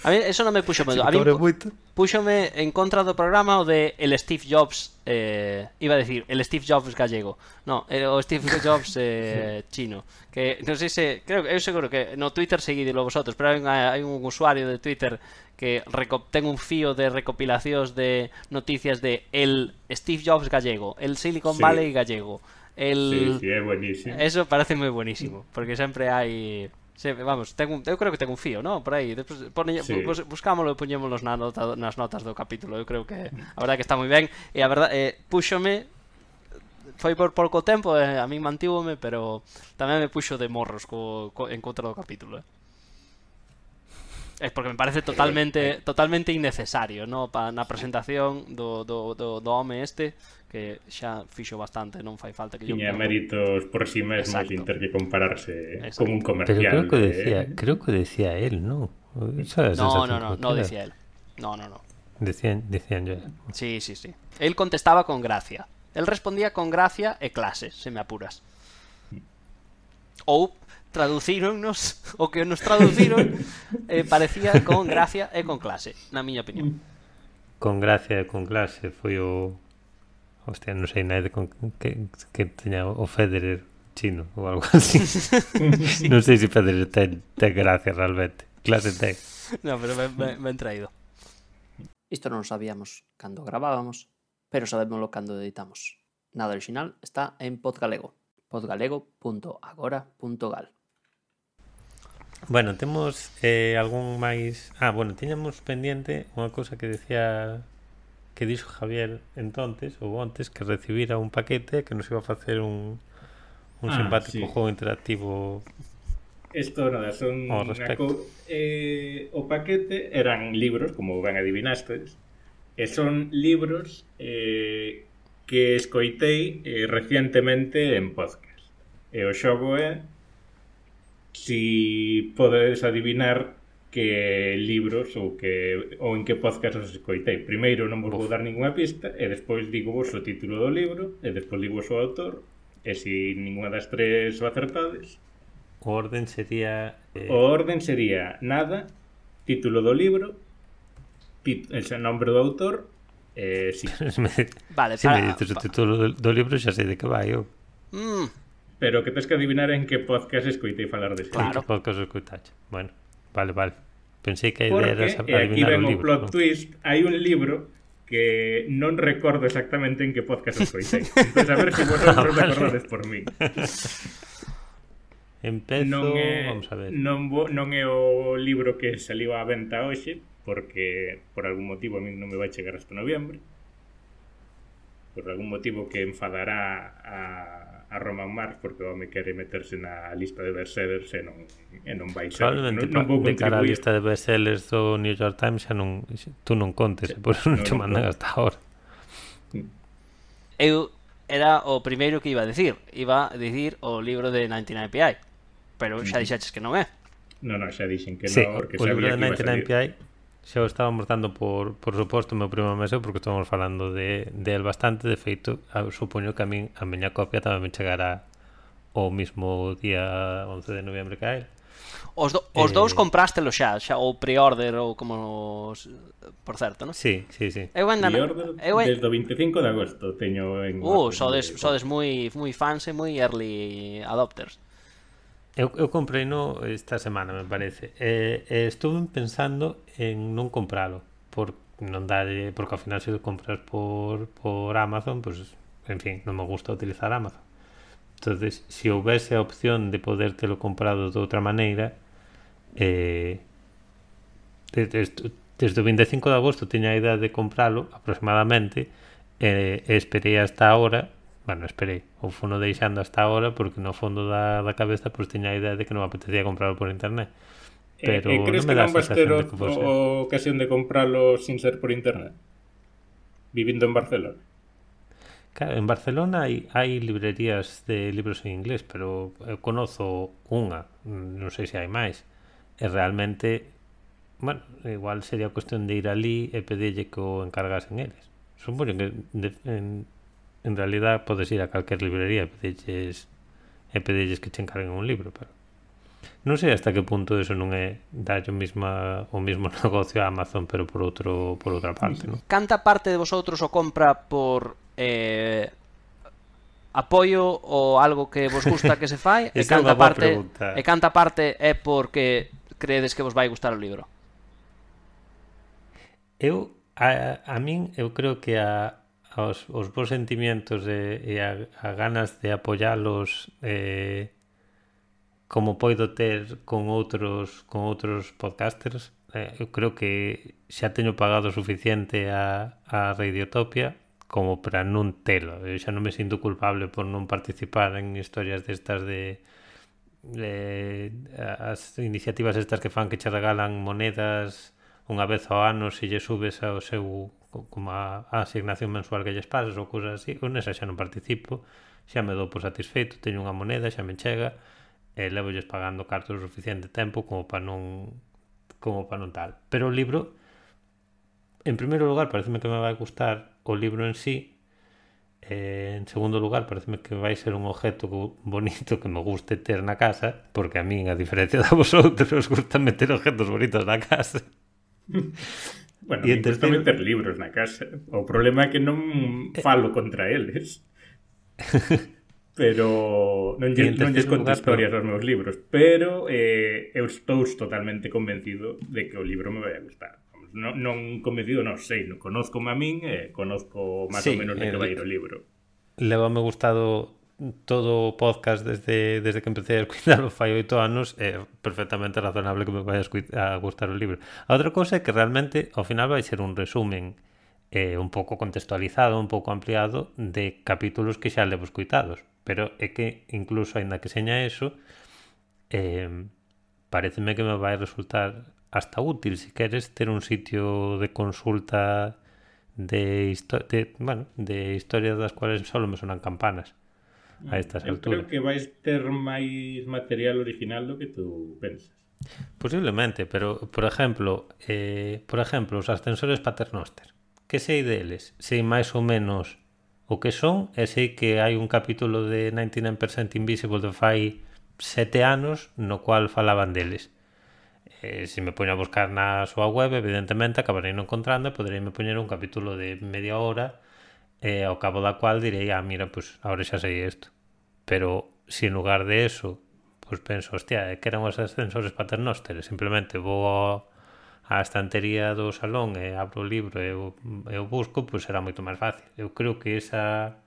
A: A mí eso non me puxo medo. A mí,
B: moito.
A: Púxome en contra do programa o de el Steve Jobs eh, iba a decir, el Steve Jobs gallego no, o Steve Jobs eh, chino que non sei se, creo que eu seguro que no Twitter seguidelo vosotros, pero hai, unha, hai un usuario de Twitter que ten un fío de recopilacións de noticias de el Steve Jobs gallego, el Silicon
C: Sí.
A: Valley gallego el...
C: Sí, sí, é buenísimo.
A: Eso parece moi buenísimo, porque sempre hai Sí, vamos, ten un, eu creo que ten un fío, non? Por aí, despois pone,
C: sí.
A: bus, buscámolo e poñémolo na nota, nas notas do capítulo. Eu creo que a verdade que está moi ben e a verdade eh, púxome foi por pouco tempo, eh, a min mantívome, pero tamén me puxo de morros co, co, en contra do capítulo. Eh. É porque me parece totalmente totalmente innecesario, no, pa, na presentación do, do, do, do home este que xa fixo bastante, non fai falta que yo
C: Tiña méritos por si sí mesmo sin ter que compararse
A: Exacto.
C: con un
B: Pero
C: comercial.
B: creo que
C: de-
B: decía, creo que decía él, ¿no? Esa
A: No, no, no, no decía él. No, no, no.
B: Decían, decían yo.
A: Sí, sí, sí. Él contestaba con gracia. Él respondía con gracia e clase, se me apuras. Ou traducíronnos o que nos traduciron eh, parecía con gracia e con clase, na miña opinión.
B: Con gracia e con clase foi o Hostia, non sei nada con que, que teña o Federer chino ou algo así. sí. Non sei se Federer ten, ten gracia realmente. Clase ten.
A: No, pero ben, ben, ben traído. Isto non sabíamos cando gravábamos, pero sabémoslo cando editamos. Nada original está en Podgalego, podgalego.agora.gal.
B: Bueno, temos eh, algún máis... Ah, bueno, tiñamos pendiente unha cousa que decía que dixo Javier entonces ou antes que recibira un paquete que nos iba a facer un, un
C: ah,
B: simpático
C: sí.
B: juego interactivo
C: Isto nada, son
B: ao respecto.
C: eh, o paquete eran libros, como ben adivinastes, e son libros eh, que escoitei eh, recientemente en podcast. E o xogo é si podedes adivinar que libros ou que ou en que podcast os escoitei. Primeiro non vos vou dar ninguna pista e despois digo vos o título do libro e despois digo vos o autor e se ninguna das tres o acertades.
B: O orden sería... Eh...
C: O orden sería nada, título do libro, tit... el nombre do autor Eh, sí.
B: me...
A: Vale, para...
B: Me dices o título do, do libro xa sei de que vai eu.
A: Mm,
C: pero que tens que adivinar en que podcast escoitei falar deste
A: claro.
B: que podcast escoitaxe. Bueno, vale, vale. Pensei que
C: Porque,
B: era
C: e aquí ven
B: o
C: plot
B: ¿no?
C: twist, hai un libro que non recordo exactamente en que podcast escoitei. entón, a ver se si vosotros ah,
B: vale.
C: recordades por mí.
B: Empezo,
C: non é,
B: vamos a ver.
C: Non, vo, non é o libro que saliu á venta hoxe, porque por algún motivo a mí non me vai chegar hasta noviembre. Por algún motivo que enfadará a a Roman Mars porque o home quere meterse na lista de bestsellers e non, e non vai ser
B: Probablemente
C: non, non vou
B: de cara á lista de bestsellers do New York Times xa non, xa, tú non contes, por eso non,
C: non
B: te mandan hasta agora
A: Eu era o primeiro que iba a decir. Iba a decir o libro de 99PI pero xa dixaches que non é.
C: Non, non, xa dixen que
B: sí,
C: non porque
B: o libro de 99PI xa o estábamos dando por, por suposto o meu primo mesa porque estamos falando de, de el bastante de feito a, supoño que a, min, a miña copia tamén me chegará o mismo día 11 de noviembre que a él
A: Os, do, os
B: eh...
A: dous comprástelo xa, xa o pre-order ou como os, por certo, non?
B: Sí, sí, sí.
A: Eu ainda
C: pre-order
A: eu...
C: desde o 25 de agosto teño en
A: Uh, sodes sodes moi moi fans e moi early adopters.
B: Eu, eu comprei no esta semana, me parece. Eh, eh, estuve pensando en non compralo, por non dalle, eh, porque ao final se compras por, por Amazon, pues, en fin, non me gusta utilizar Amazon. Entonces, se houvese a opción de podértelo comprado de outra maneira, eh, desde, desde o 25 de agosto tiña a idea de compralo aproximadamente, eh, esperei hasta ahora bueno, esperei, ou fono deixando hasta agora porque no fondo da, da cabeza pois pues, tiña a idea de que non apetecía comprarlo por internet. Pero
C: e, crees
B: non me que
C: non vas ter o, o ocasión de comprarlo sin ser por internet? Vivindo en Barcelona.
B: Claro, en Barcelona hai, hai librerías de libros en inglés, pero eu conozo unha, non sei se hai máis. E realmente, bueno, igual sería cuestión de ir ali e pedirlle que o encargasen eles. Supoño que de, en, en realidad podes ir a calquer librería e pedirlles, e pedirlles que che encarguen un libro, pero non sei hasta que punto eso non é dar o mesma o mesmo negocio a Amazon, pero por outro por outra parte, non?
A: Canta parte de vosotros o compra por eh apoio ou algo que vos gusta que se fai e canta parte
B: pregunta.
A: e canta parte é porque credes que vos vai gustar o libro.
B: Eu a, a min eu creo que a aos, os vos sentimientos e, e a, a ganas de apoyalos eh, como poido ter con outros con outros podcasters eh, eu creo que xa teño pagado suficiente a, a Radiotopia como para non telo. Eu xa non me sinto culpable por non participar en historias destas de De as iniciativas estas que fan que che regalan monedas unha vez ao ano se lle subes ao seu como a, a asignación mensual que lles pasas ou cousas así, eu nesa xa non participo, xa me dou por satisfeito, teño unha moneda, xa me chega, e levo lles pagando cartos o suficiente tempo como para non como para non tal. Pero o libro, en primeiro lugar, pareceme que me vai gustar o libro en sí, eh, en segundo lugar, pareceme que vai ser un objeto bonito que me guste ter na casa, porque a min, a diferencia de vosotros, gusta meter objetos bonitos na casa.
C: Bueno,
B: e
C: entretén...
B: gusta
C: meter libros na casa. O problema é que non eh. falo contra eles. pero non lle, non lles conto historias aos meus libros, pero eh, eu estou totalmente convencido de que o libro me vai a gustar. Non, non convencido, non sei, non conozco a min, eh, conozco máis
B: sí,
C: ou menos de que vai ir o libro.
B: Levame gustado todo o podcast desde, desde que empecé a escutarlo fai oito anos é perfectamente razonable que me vai a, a gustar o libro. A outra cousa é que realmente ao final vai ser un resumen eh, un pouco contextualizado, un pouco ampliado de capítulos que xa levo escuitados. Pero é que incluso, aínda que seña eso, eh, pareceme que me vai resultar hasta útil se si queres ter un sitio de consulta de, de, bueno, de historias das cuales solo me sonan campanas a estas
C: Eu
B: alturas.
C: creo que vais ter máis material original do que tú pensas.
B: Posiblemente, pero por exemplo, eh, por exemplo, os ascensores paternoster. Que sei deles? Sei máis ou menos o que son e sei que hai un capítulo de 99% Invisible de fai sete anos no cual falaban deles. Eh, se me poño a buscar na súa web, evidentemente, acabarei non encontrando e poderei me poñer un capítulo de media hora e ao cabo da cual direi, ah, mira, pois pues, agora xa sei isto. Pero se si en lugar de eso, pois pues, penso, hostia, que eran os ascensores paternósteres, simplemente vou á a estantería do salón e abro o libro e o, e o busco, pois será moito máis fácil. Eu creo que esa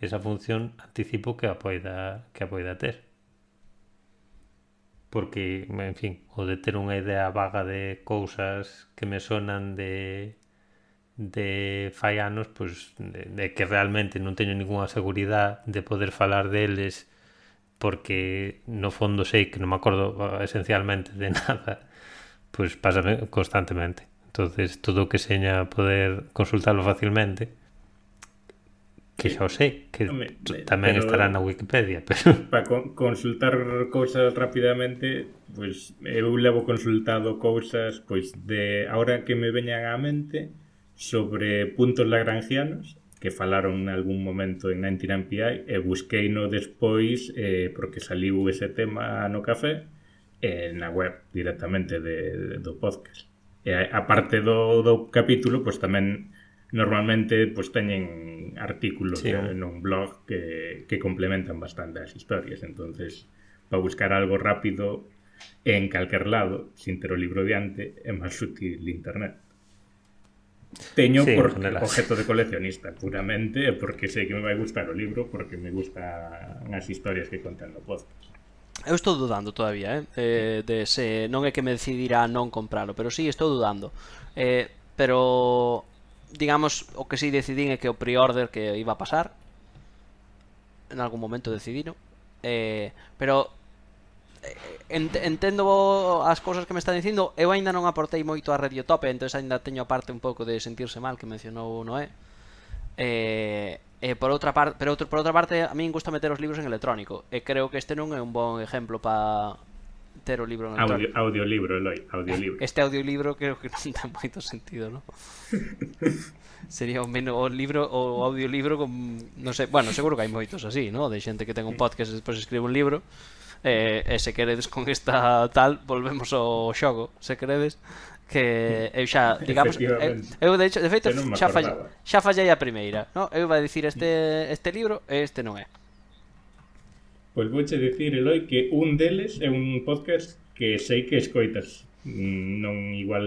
B: esa función anticipo que a poida que a poida ter. Porque, en fin, o de ter unha idea vaga de cousas que me sonan de de fai anos pois, de, de que realmente non teño ninguna seguridade de poder falar deles porque no fondo sei que non me acordo ah, esencialmente de nada pois pásame constantemente. Entonces todo o que seña poder consultalo facilmente que xa o sei que
C: Home,
B: tamén
C: pero,
B: estará na Wikipedia pero...
C: para con consultar cousas rapidamente pois eu levo consultado cousas pois de ahora que me veñan á mente sobre puntos lagrangianos que falaron en algún momento en 99PI e busquei no despois eh, porque saliu ese tema no café eh, na web directamente de, de, do podcast. E a, a parte do, do capítulo, pois tamén normalmente pois teñen artículos
B: sí.
C: eh, nun blog que, que complementan bastante as historias. entonces para buscar algo rápido en calquer lado, sin ter o libro diante, é máis útil internet teño
B: sí,
C: por objeto de coleccionista puramente porque sei que me vai gustar o libro porque me gustan as historias que contan no podcast
A: Eu estou dudando todavía, eh? eh de se non é que me decidirá non compralo, pero sí estou dudando. Eh, pero digamos o que si sí decidín é que o pre-order que iba a pasar en algún momento decidino. Eh, pero ent entendo as cousas que me está dicindo, eu aínda non aportei moito a Radio Tope, entón aínda teño parte un pouco de sentirse mal que mencionou Noé. Eh, eh, por outra parte, pero outro, por outra parte, a min gusta meter os libros en electrónico e creo que este non é un bon exemplo para ter o libro en electrónico.
C: Audio, audiolibro, Eloi, audiolibro.
A: Este audiolibro creo que non ten moito sentido, non? Sería o menos o libro o audiolibro con non sei, bueno, seguro que hai moitos así, ¿no? De xente que ten un podcast e despois escribe un libro E, e se queredes con esta tal, volvemos ao xogo, se queredes que eu xa, digamos, eu, eu de hecho, de feito xa fallei, xa fallei a primeira, no? Eu vai dicir este este libro e este non é.
C: Pois pues vouche dicir, Eloi, que un deles é un podcast que sei que escoitas non igual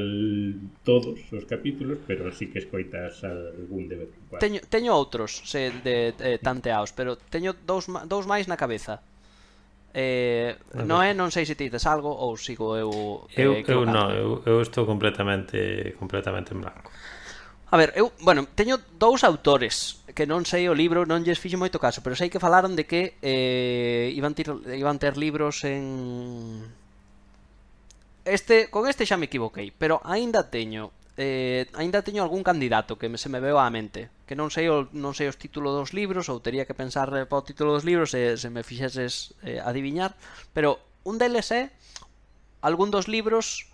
C: todos os capítulos, pero sí que escoitas algún de vez.
A: Teño, teño outros, se de, de tanteaos, pero teño dous, dous máis na cabeza. Eh, Noé, non sei se ti tes algo ou sigo eu eh,
B: Eu,
A: eu
B: non, eu, eu estou completamente completamente en branco.
A: A ver, eu, bueno, teño dous autores que non sei o libro, non lles fixo moito caso, pero sei que falaron de que eh, iban, tir, iban ter libros en... Este, con este xa me equivoquei, pero aínda teño eh, aínda teño algún candidato que me, se me veu á mente que non sei o, non sei os títulos dos libros ou tería que pensar eh, para o título dos libros se, se me fixeses eh, adiviñar pero un deles é algún dos libros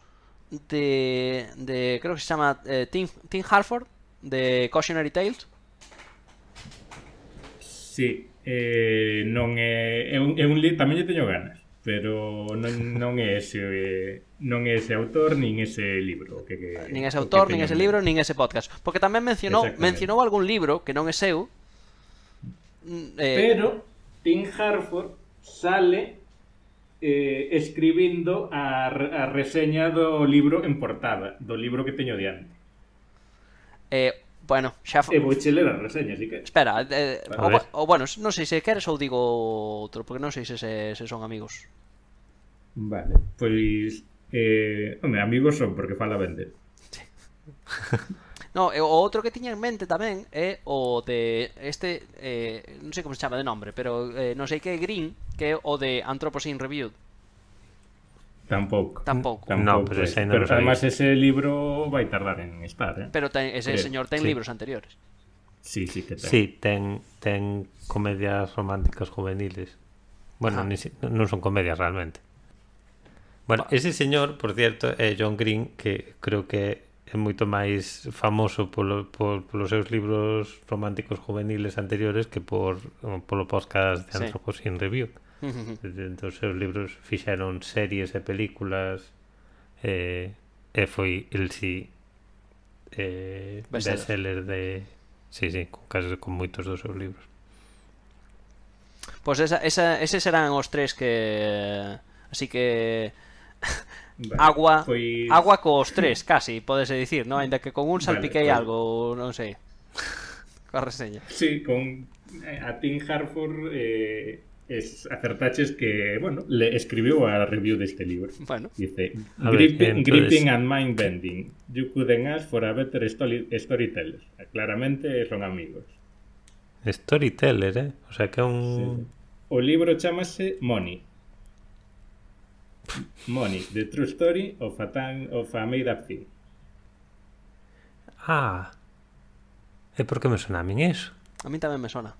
A: de, de creo que se chama eh, Tim, Tim Harford de Cautionary Tales.
C: Sí, eh, non é, é un, é un li... tamén lle teño ganas pero non, non é ese non é ese autor nin ese libro que, que
A: nin ese autor, nin ese libro, nin ese podcast. Porque tamén mencionou mencionou algún libro que non é seu. Mm, eh...
C: pero Tim Harford sale eh, escribindo a, a reseña do libro en portada do libro que teño diante.
A: Eh, Bueno, xa...
C: E vou che chilera a reseña, así que...
A: Espera, eh, o, o, bueno, non sei se queres ou digo outro, porque non sei se, se, se son amigos.
C: Vale, pois... Eh, home, amigos son, porque fala ben de... Sí.
A: no, e, o outro que tiña en mente tamén é o de este, eh, non sei como se chama de nombre, pero eh, non sei que é Green, que é o de Anthropocene Reviewed
C: Tampouco.
A: Tampouco.
B: No, pero ese ainda
C: pero además ese libro vai tardar en estar, eh?
A: Pero ten, ese
C: Creo,
A: señor ten
B: sí.
A: libros anteriores.
C: Sí, sí que ten.
B: Sí, ten, ten comedias románticas juveniles. Bueno, ni si- non son comedias realmente. Bueno,
A: Va.
B: ese señor, por cierto, é John Green, que creo que é moito máis famoso polo, por, polos seus libros románticos juveniles anteriores que por polo podcast de
A: Sí.
B: Anthropocene Review. Uh -huh. Dos seus libros fixeron series e películas eh, e foi el si eh,
A: bestseller
B: de... Sí, sí, con, casos, con moitos dos seus libros.
A: Pois pues esa, esa, eses serán os tres que... Así que...
C: Vale,
A: agua
C: pois...
A: agua cos tres, casi, podese dicir, non? Ainda que con un salpiquei
C: vale,
A: algo, non sei. Coa reseña.
C: Sí, con eh, a Tim Harford eh, es acertaches que, bueno, le escribiu a review deste libro.
A: Bueno.
C: Dice,
B: a
C: gripping,
B: entonces...
C: gripping and mind bending. You couldn't ask for a better story, storyteller. Ah, claramente son amigos.
B: Storyteller, eh? O sea que é un... Sí.
C: O libro chamase Money. Money, The True Story of a, tan of a Made Up Thing.
B: Ah, e por que me sona a min iso?
A: A mí tamén me sona.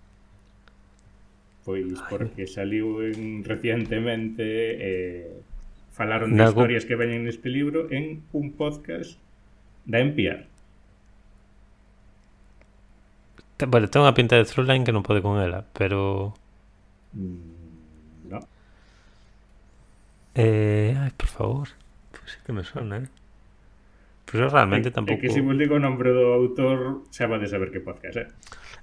C: Pois porque saliu en, recientemente eh, falaron de
B: Nalgún-
C: historias que veñen neste libro en un podcast da NPR.
B: Te- Bueno, ten unha pinta de Throughline que non pode con ela Pero...
C: Mm, no.
B: Eh, ai, por favor Pois sí que me sona, eh? Pero realmente
C: É-
B: tampouco
C: É que se vos digo o nombre do autor xa vades saber que podcast é.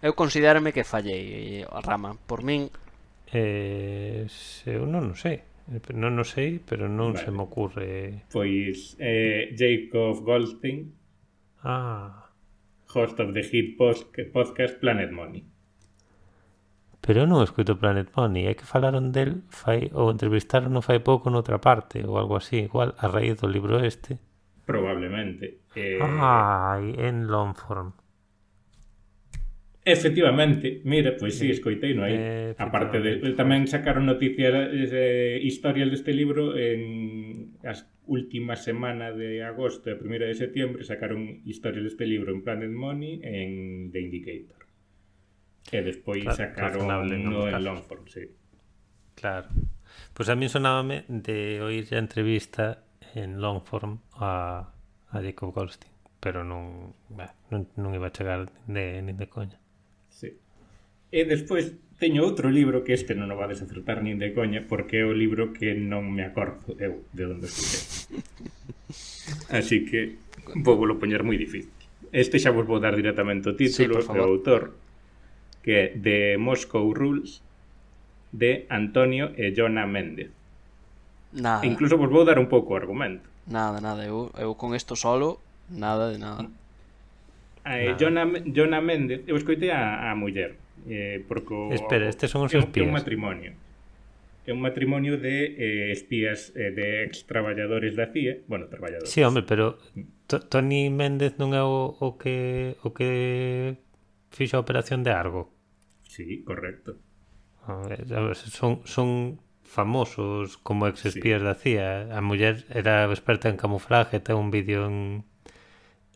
A: eu considerarme que fallei a rama. Por min...
B: Eh, se eu non o sei. Eh, non o sei, pero non
C: vale.
B: se me ocurre...
C: Pois, eh, Jacob Goldstein.
B: Ah.
C: Host of the hit podcast Planet Money.
B: Pero non escuto Planet Money, é que falaron del fai, ou entrevistaron non fai pouco noutra parte ou algo así, igual a raíz do libro este.
C: Probablemente. Eh...
B: Ai, en long form.
C: Efectivamente, mira, pois sí, escoitei no aí.
B: Eh,
C: a parte
B: de,
C: tamén sacaron noticias eh, historias deste libro en as última semana de agosto e a primeira de setembro sacaron historias deste libro en Planet Money en The Indicator. E despois
B: claro,
C: sacaron no en Longform, sí.
B: Claro. Pois pues a mí sonábame de oír a entrevista en Longform a, a Jacob Goldstein pero non, bah, non, non iba a chegar de, nin de coña.
C: E despois teño outro libro que este non o vades acertar nin de coña porque é o libro que non me acordo eu de onde escutei. Así que vou volo poñer moi difícil. Este xa vos vou dar directamente o título sí,
A: e
C: o autor que é de Moscow Rules de Antonio e Jona Méndez.
A: Nada.
C: E incluso vos vou dar un pouco o argumento.
A: Nada, nada, eu, eu con isto solo nada de nada.
C: Eh, Jona, Jona Méndez, eu escoitei a, a muller eh, porque o,
B: Espera, estes son os
C: espías. É un matrimonio. É un matrimonio de eh, espías eh, de ex traballadores da CIA, bueno, traballadores.
B: Sí, home, pero Tony Méndez non é o, o que o que fixo a operación de Argo.
C: Sí, correcto.
B: A ver, a ver, son son famosos como ex espías sí. da CIA. A muller era experta en camuflaje, ten un vídeo en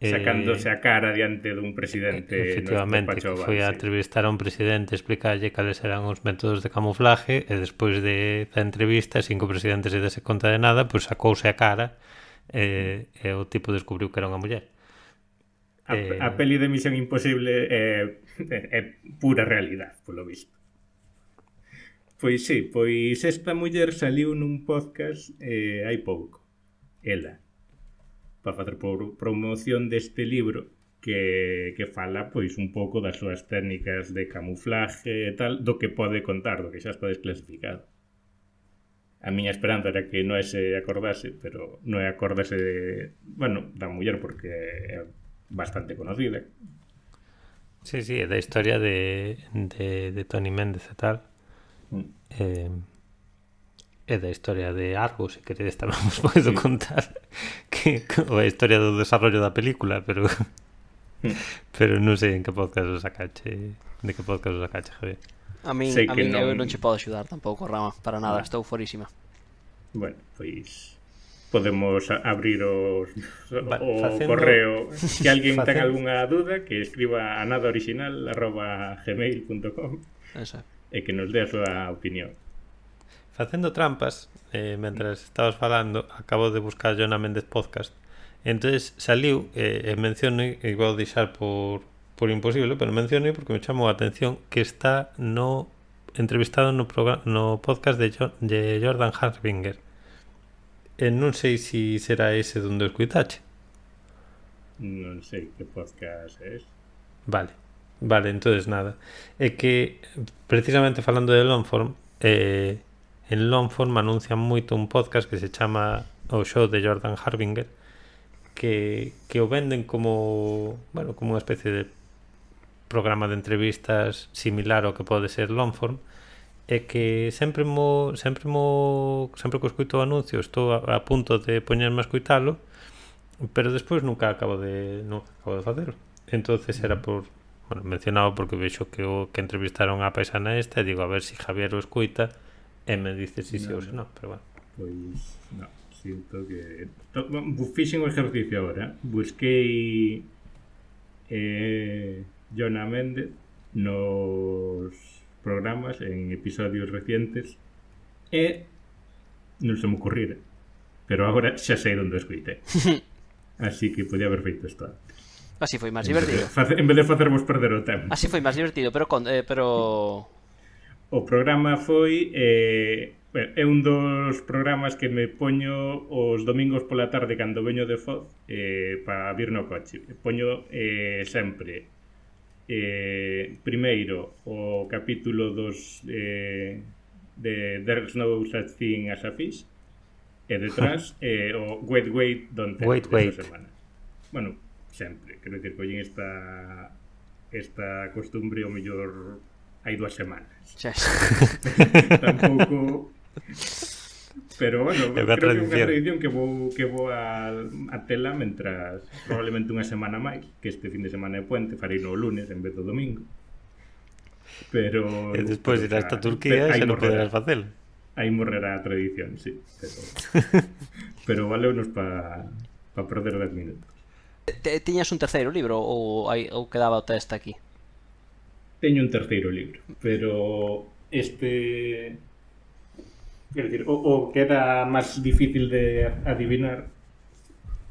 B: Eh,
C: sacándose a cara diante dun presidente
B: efectivamente, que foi a entrevistar a un presidente explicarlle cales eran os métodos de camuflaje e despois de da entrevista cinco presidentes se dese conta de nada pois sacouse a cara e, e o tipo descubriu que era unha muller
C: A,
B: eh,
C: a peli de Misión Imposible é, é, é pura realidade, polo visto. Pois sí, pois esta muller saliu nun podcast eh, hai pouco. Ela para facer promoción deste libro que, que fala pois un pouco das súas técnicas de camuflaje e tal, do que pode contar, do que xa está desclasificado. A miña esperanza era que non se acordase, pero non é acordase, de, bueno, da muller porque é bastante conocida.
B: Sí, sí, é da historia de, de, de Tony Méndez e tal.
C: Mm.
B: Eh, é da historia de Argo, se queredes tamén vos podo
C: sí.
B: contar que a historia do desarrollo da película, pero
C: hmm.
B: pero non sei en que podcast os sacache, de que podcast os sacache, Javier.
A: A min,
C: sei
A: a min non... eu
C: non
A: che podo axudar tampouco, Rama, para nada, estou forísima.
C: Bueno, pois podemos abrir os,
B: Va,
C: o
B: facendo...
C: correo que alguén ten algunha duda que escriba a nadaoriginal arroba gmail.com e que nos dé a súa opinión
B: Facendo trampas, eh, mentras estabas falando, acabo de buscar Jonah Méndez podcast. Entonces saliu, eh, e menciono, e vou deixar por, por imposible, pero menciono porque me chamou a atención que está no entrevistado no, no podcast de, Jo- de Jordan Harbinger. E non sei se si será ese donde o escuitache.
C: non sei que podcast é ese.
B: Vale, vale, entonces nada. É que precisamente falando de Longform, eh, en Longform anuncian moito un podcast que se chama O Show de Jordan Harbinger que, que o venden como bueno, como unha especie de programa de entrevistas similar ao que pode ser Longform e que sempre mo, sempre mo, sempre que escuito o anuncio estou a, a punto de poñerme a escuitalo pero despois nunca acabo de nunca acabo de facelo. Entonces era por bueno, mencionado porque vexo que o que entrevistaron a paisana esta e digo a ver si Javier o escuita me dice si sí
C: No,
B: ou se
C: no.
B: non, pero bueno
C: Pois, non, sinto que... To- bu- Fixen o exercicio agora. Busquei eh, Jonah Méndez nos programas en episodios recientes e non se me ocurrira. Pero agora xa sei onde o escoitei. Así que podía haber feito isto antes.
A: Así foi máis
C: En vez de
A: divertido.
C: En vez de facermos perder o tempo.
A: Así foi máis divertido, pero con, eh, pero
C: O programa foi eh, é un dos programas que me poño os domingos pola tarde cando veño de Foz eh, para vir no coche. Poño eh, sempre eh, primeiro o capítulo dos eh, de There's No Such Thing as a Fish e detrás eh, o Wait Wait Don't Tell
B: wait, wait.
C: semana. Bueno, sempre. Quero dicir, poñen esta esta costumbre o mellor hai dúas semanas.
A: Xa, xa.
C: Tampouco... Pero bueno,
B: é
C: creo tradición. que é unha
B: tradición
C: que vou, que vou a, a tela mentras probablemente unha semana máis, que este fin de semana é puente, farei no lunes en vez do domingo. Pero...
B: E despois irás a Turquía e xa non poderás facelo.
C: Aí morrerá a tradición, sí. Pero, pero valeunos para pa perder 10 minutos.
A: Te, tiñas un terceiro libro ou, hai, ou quedaba o test aquí?
C: teño un terceiro libro, pero este Quer dicir, o, o que era máis difícil de adivinar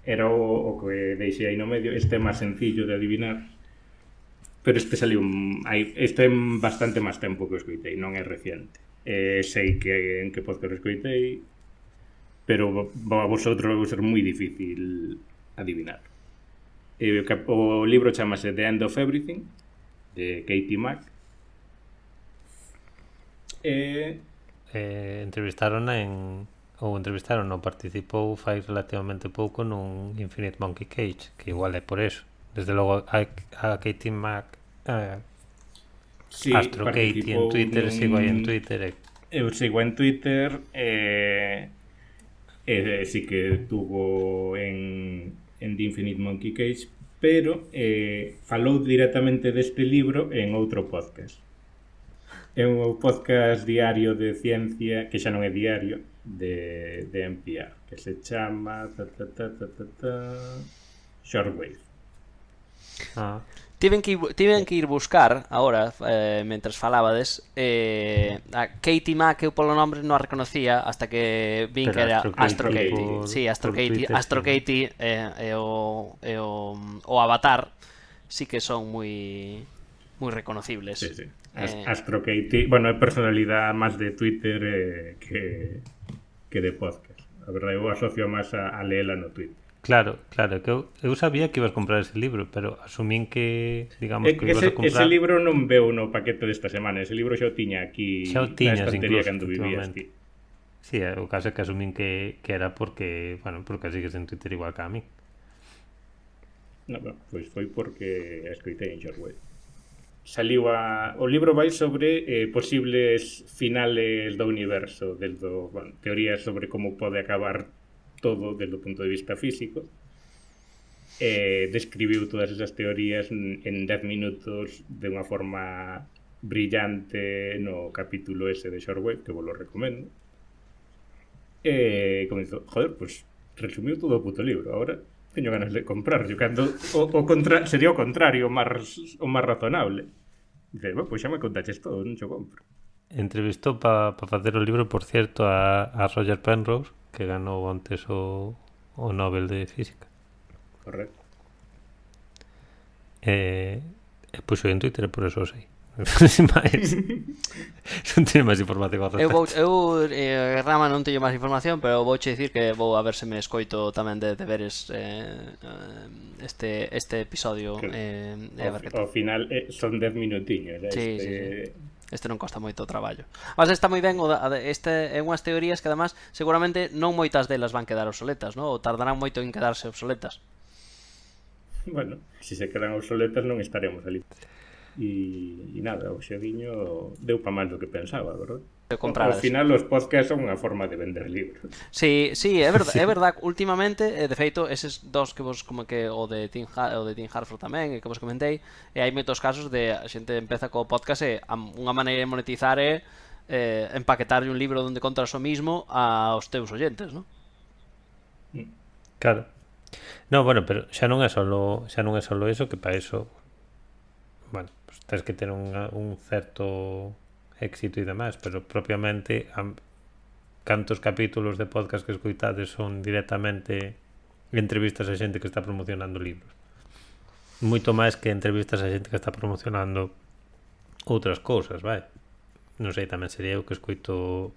C: era o, o que deixei aí no medio, este é máis sencillo de adivinar. Pero este saliu hai este é bastante máis tempo que o escoitei, non é reciente. Eh, sei que en que podcast o escoitei, pero a vosotros vos ser moi difícil adivinar. Eh, o libro chamase The End of Everything, de Katie Mack. E
B: eh, entrevistaron en ou entrevistaron ou participou fai relativamente pouco nun Infinite Monkey Cage que igual é por eso desde logo a, a Katie Mac a
C: sí,
B: Astro Katie en Twitter
C: nun-
B: sigo aí en Twitter e
C: Eu sigo en Twitter sí que tuvo en, en The Infinite Monkey Cage pero eh, falou directamente deste libro en outro podcast. É un podcast diario de ciencia, que xa non é diario, de, de NPR, que se chama ta, ta, ta, ta, ta, ta, Shortwave.
B: Ah.
A: Tiven que, tiven que ir buscar agora, eh, mentras falabades, eh, a Katie Mac que eu polo nombre non a reconocía hasta que vin
B: Pero
A: que era
B: Astro Katie.
A: Astro
C: Katie.
B: Por,
A: sí, Astro Katie,
B: Twitter,
A: Astro Katie eh, é, o, é o, o Avatar sí que son moi moi reconocibles.
C: Sí, sí. As,
A: eh,
C: Astro Katie, bueno, é personalidade máis de Twitter eh, que, que de podcast. A verdade, eu asocio máis a, a leela no Twitter.
B: Claro, claro que eu, eu sabía que ibas comprar ese libro pero asumín que digamos
C: É
B: que
C: que
B: ibas
C: ese,
B: a comprar
C: ese libro non veo no paquete desta semana. Ese libro xa o tiña aquí
B: Xa o tiñas
C: na estantería
B: incluso,
C: cando vivías ti.
B: Sí, o caso é que asumín que, que era porque, bueno, porque sigues en Twitter igual que a mí.
C: No, bueno, pois foi porque escoitei en Shortwave. saliu a... O libro vai sobre eh, posibles finales do universo, desde, bueno, teorías sobre como pode acabar todo desde o punto de vista físico eh, describiu todas esas teorías en 10 minutos de unha forma brillante no capítulo ese de Shortwave, que vos lo recomendo. E comenzou, joder, pues resumiu todo o puto libro, ahora teño ganas de comprar, yo cando o, o contra, sería o contrario, o máis o máis razonable. Dice, bueno, pois pues xa me contaches todo, non xo compro
B: entrevistou para pa facer o libro, por cierto, a, a Roger Penrose, que ganou antes o, o Nobel de Física.
C: Correcto.
B: E, e puxo en Twitter, por eso sei. máis. non teño máis información
A: ao Eu, vou, eu eh, Rama non teño máis información, pero vou che dicir que vou a ver se me escoito tamén de deberes eh, este este episodio eh,
C: que, eh, que ao final eh, son 10 minutiños.
A: Eh, sí, este, sí, sí. Este non costa moito o traballo. Mas está moi ben, o da, este é unhas teorías que además seguramente non moitas delas van quedar obsoletas, non? Ou tardarán moito en quedarse obsoletas.
C: Bueno, se se quedan obsoletas non estaremos ali. E, e nada, o Xaviño deu pa máis do que pensaba, verdad? Compradas. Ao final os podcasts son unha forma de vender libros.
A: Sí, sí, é verdade, sí. é verdade. Últimamente, eh, de feito, eses dos que vos como que o de Tim ha o de Tim Harford tamén, que vos comentei, e hai moitos casos de a xente empeza co podcast e unha maneira de monetizar é eh, empaquetarlle un libro onde contas o mismo aos teus oyentes, non?
B: Mm, claro. No, bueno, pero xa non é solo, xa non é solo eso, que para eso Bueno, tens que ter un, un certo éxito e demais, pero propiamente a, cantos capítulos de podcast que escoitades son directamente entrevistas a xente que está promocionando libros. Moito máis que entrevistas a xente que está promocionando outras cousas, vai. Non sei, tamén sería eu que escoito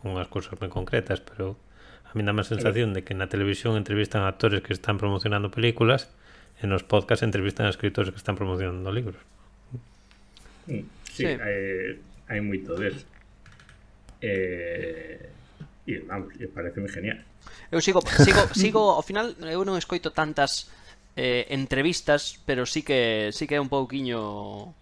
B: unhas cousas moi concretas, pero a mí dá má sensación de que na televisión entrevistan a actores que están promocionando películas e nos podcast entrevistan a escritores que están promocionando libros.
C: Mm, sí, sí. Hai, hai moito del. Eh, e vamos, parece genial.
A: Eu sigo, sigo, sigo, ao final eu non escoito tantas eh, entrevistas, pero sí que sí que é un pouquiño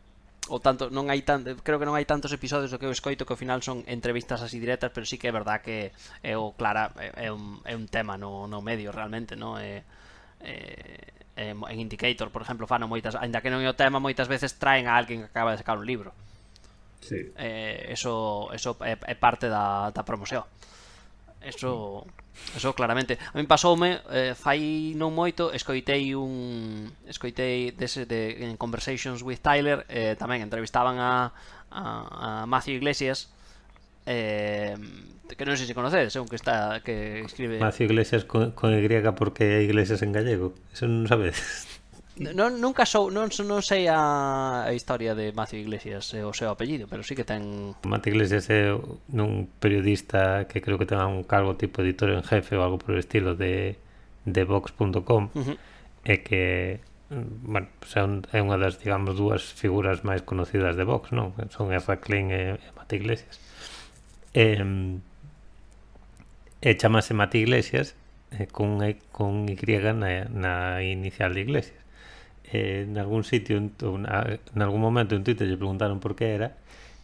A: o tanto non hai tan, creo que non hai tantos episodios do que eu escoito que ao final son entrevistas así directas, pero sí que é verdad que é o clara é, é un, é un tema no, no medio realmente, no? É, é, eh, en Indicator, por exemplo, fano moitas, aínda que non é o tema, moitas veces traen a alguén que acaba de sacar un libro.
C: Sí.
A: Eh, eso eso é, é parte da, da promoción. Eso eso claramente. A min pasoume eh, fai non moito, escoitei un escoitei dese de en Conversations with Tyler, eh, tamén entrevistaban a a, a Matthew Iglesias eh, que non sei se conocedes, é un que está que escribe
B: Macio Iglesias con, con Y porque hai iglesias en gallego. Eso non sabedes.
A: Non, nunca sou, non, non sei a, a historia de Macio Iglesias e o seu apellido, pero sí que ten...
B: Macio Iglesias é un periodista que creo que ten un cargo tipo editor en jefe ou algo por el estilo de, de Vox.com uh -huh. e que bueno, pues é, un, é unha das, digamos, dúas figuras máis conocidas de Vox, non? Son Ezra Klein e, e Mato Iglesias eh, e chamase Mati Iglesias eh, con, con Y na, na inicial de Iglesias. Eh, en algún sitio en, en algún momento en Twitter lle preguntaron por que era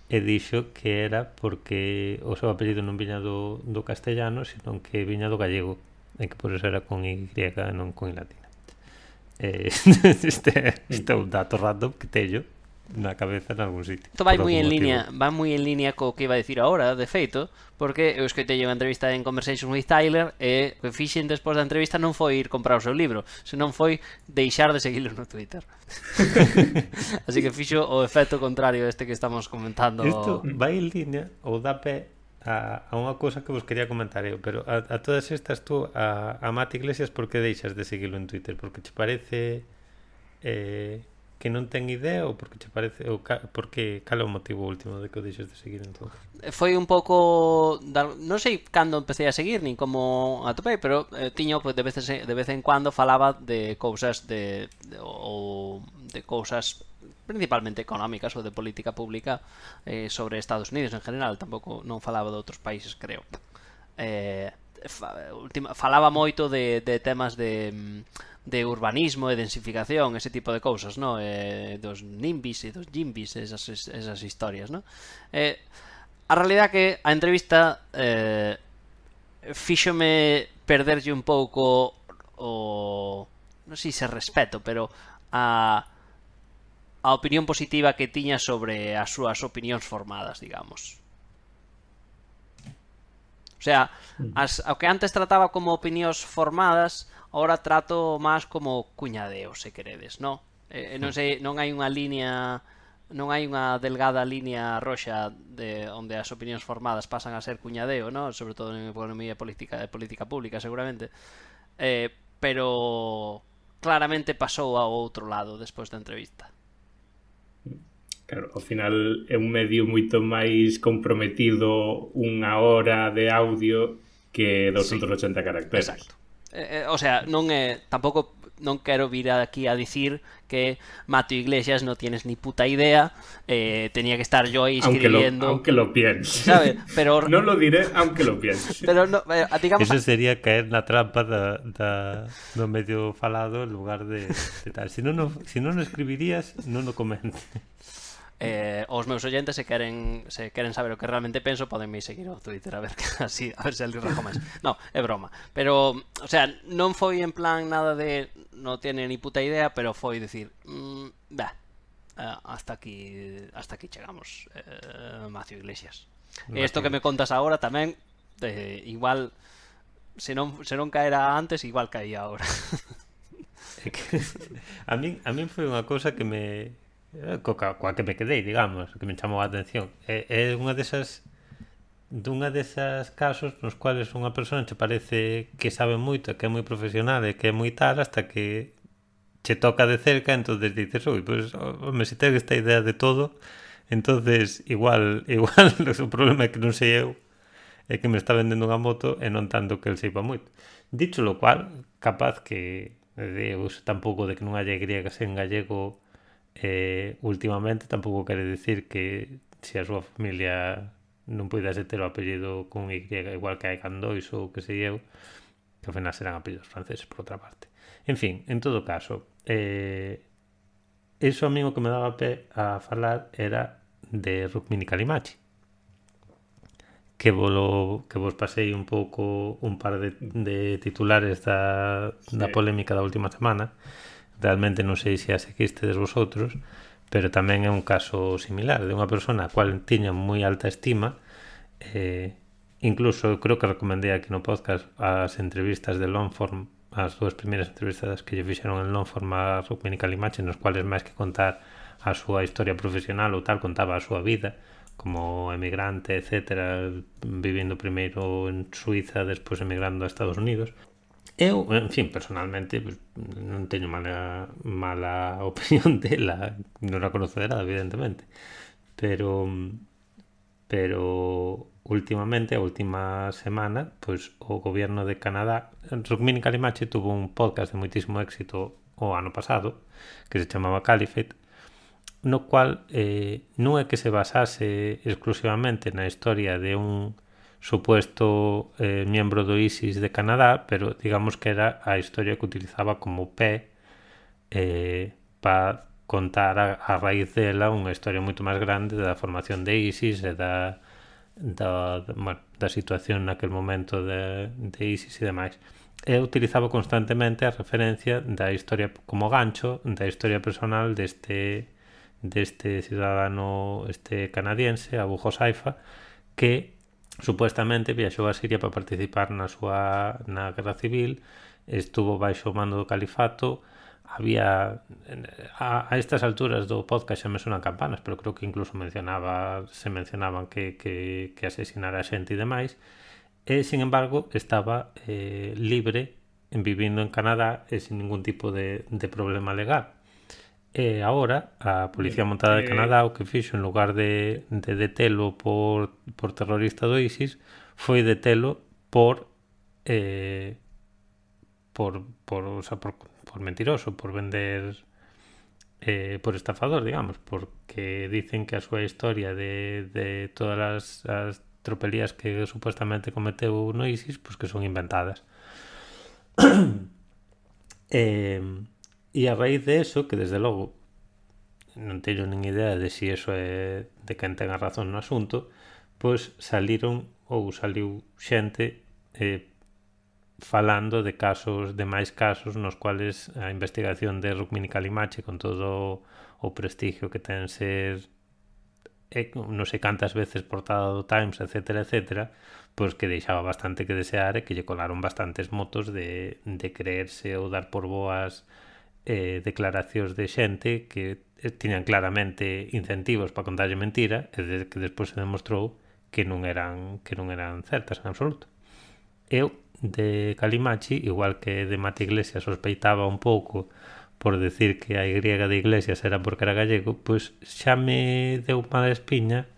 B: e dixo que era porque o seu apelido non viña do, do castellano senón que viña do gallego e que por eso era con Y non con latina. Eh, este, este é un dato random que teño na cabeza en algún sitio.
A: Isto vai moi en liña, línea, vai moi en línea co que iba a decir agora, de feito, porque eu escoitei unha entrevista en Conversations with Tyler e o que fixen despois da entrevista non foi ir comprar o seu libro, senón foi deixar de seguirlo no Twitter. Así que fixo o efecto contrario este que estamos comentando.
B: Isto vai en línea ou dá pé a, a unha cousa que vos quería comentar eu, pero a, a todas estas tú a, a Mati Iglesias por que deixas de seguirlo en Twitter? Porque che parece eh, que non ten idea ou porque che parece ou ca, porque cal é o motivo último de que o deixes de seguir entón?
A: Foi un pouco da, non sei cando empecé a seguir nin como atopei, pero eh, tiño pues, de veces de vez en cuando falaba de cousas de, de ou de cousas principalmente económicas ou de política pública eh, sobre Estados Unidos en general, tampouco non falaba de outros países, creo. Eh, fa, falaba moito de, de temas de mm, de urbanismo e densificación, ese tipo de cousas, no? Eh, dos nimbis e dos jimbis, esas, esas historias, no? Eh, a realidad que a entrevista eh, fíxome perderlle un pouco o non sei se respeto, pero a a opinión positiva que tiña sobre as súas opinións formadas, digamos sea, mm. as, o que antes trataba como opinións formadas, ahora trato máis como cuñadeo, se queredes, no? Eh, non sei, non hai unha liña non hai unha delgada liña roxa de onde as opinións formadas pasan a ser cuñadeo, no? sobre todo en economía política e política pública, seguramente. Eh, pero claramente pasou ao outro lado despois da entrevista.
C: Claro, ao final é un medio moito máis comprometido unha hora de audio que 280 sí. caracteres.
A: Exacto. Eh, eh, o sea, non é tampouco non quero vir aquí a dicir que Mato Iglesias no tienes ni puta idea, eh, tenía que estar yo ahí escribiendo.
C: Aunque lo, aunque lo piense.
A: ¿sabe? Pero...
C: no lo diré aunque lo piense.
A: Pero no, eh, digamos...
B: Eso sería caer na trampa da, da, do medio falado en lugar de, de tal. Si non, no, si non no escribirías, non lo comente.
A: Eh, os meus oyentes se queren se queren saber o que realmente penso, podenme seguir ao Twitter a ver que así, a ver se ali rajo máis. No, é broma. Pero, o sea, non foi en plan nada de no tiene ni puta idea, pero foi decir, mm, eh, hasta aquí hasta aquí chegamos, eh, Macio Iglesias. E isto que me contas agora tamén eh, igual se non se non caera antes, igual caía agora.
B: a min a min foi unha cousa que me coa, coa que me quedei, digamos, que me chamou a atención. É, é unha desas dunha desas casos nos cuales unha persona che parece que sabe moito, que é moi profesional e que é moi tal hasta que che toca de cerca, entonces dices, "Ui, pois pues, me si ten esta idea de todo." Entonces, igual, igual o problema é que non sei eu é que me está vendendo unha moto e non tanto que el seipa moito. Dicho lo cual, capaz que eh, eu tampouco de que non haya griegas en gallego eh, últimamente tampouco quere decir que se a súa familia non poidase ter o apellido con Y igual que a Candois ou que sei eu, que ao final serán apellidos franceses por outra parte. En fin, en todo caso, eh, eso a mí o que me daba pé a falar era de Rukmini Kalimachi que volo, que vos pasei un pouco un par de, de titulares da, sí. da polémica da última semana. Sí realmente non sei se a seguistedes vosotros, pero tamén é un caso similar de unha persona a cual tiña moi alta estima eh, incluso creo que recomendei aquí no podcast as entrevistas de Longform as dúas primeiras entrevistas que lle fixeron en Longform a Rukmini Calimache nos cuales máis que contar a súa historia profesional ou tal, contaba a súa vida como emigrante, etc vivindo primeiro en Suiza despois emigrando a Estados Unidos. Eu, en fin, personalmente, pues, non teño mala, mala opinión dela, non a conocerá, evidentemente. Pero, pero últimamente, a última semana, pois o goberno de Canadá, Rukmini Kalimachi tuvo un podcast de moitísimo éxito o ano pasado, que se chamaba Caliphate, no cual eh, non é que se basase exclusivamente na historia de un supuesto eh, miembro do ISIS de Canadá, pero digamos que era a historia que utilizaba como pé eh, para contar a, a raíz dela unha historia moito máis grande da formación de ISIS e da, da, da, bueno, da situación naquel momento de, de ISIS e demais. E utilizaba constantemente a referencia da historia como gancho da historia personal deste deste cidadano este canadiense, Abu Hosaifa, que Supuestamente viaxou a Siria para participar na súa na Guerra Civil, estuvo baixo o mando do califato, había a, a estas alturas do podcast xa me sonan campanas, pero creo que incluso mencionaba, se mencionaban que, que, que asesinara a xente e demais, e sin embargo estaba eh, libre en vivindo en Canadá e sin ningún tipo de, de problema legal. E agora a Policía Montada de eh, Canadá o que fixo en lugar de, de detelo por, por terrorista do ISIS foi detelo por eh, por, por, o sea, por, por mentiroso, por vender eh, por estafador, digamos, porque dicen que a súa historia de, de todas as, as tropelías que supuestamente cometeu no ISIS, pois pues que son inventadas. eh, E a raíz de eso, que desde logo non teño nin idea de si eso é de quen ten a razón no asunto, pois saliron ou saliu xente eh, falando de casos, de máis casos nos cuales a investigación de Rukmini Kalimache con todo o prestigio que ten ser eh, non sei cantas veces portada do Times, etc, etc, pois que deixaba bastante que desear e que lle colaron bastantes motos de, de creerse ou dar por boas eh, declaracións de xente que eh, tiñan claramente incentivos para contarlle mentira e de, que despois se demostrou que non eran que non eran certas en absoluto. Eu de Calimachi, igual que de Mate Iglesias sospeitaba un pouco por decir que a Y de Iglesias era porque era gallego, pois xa me deu mala espiña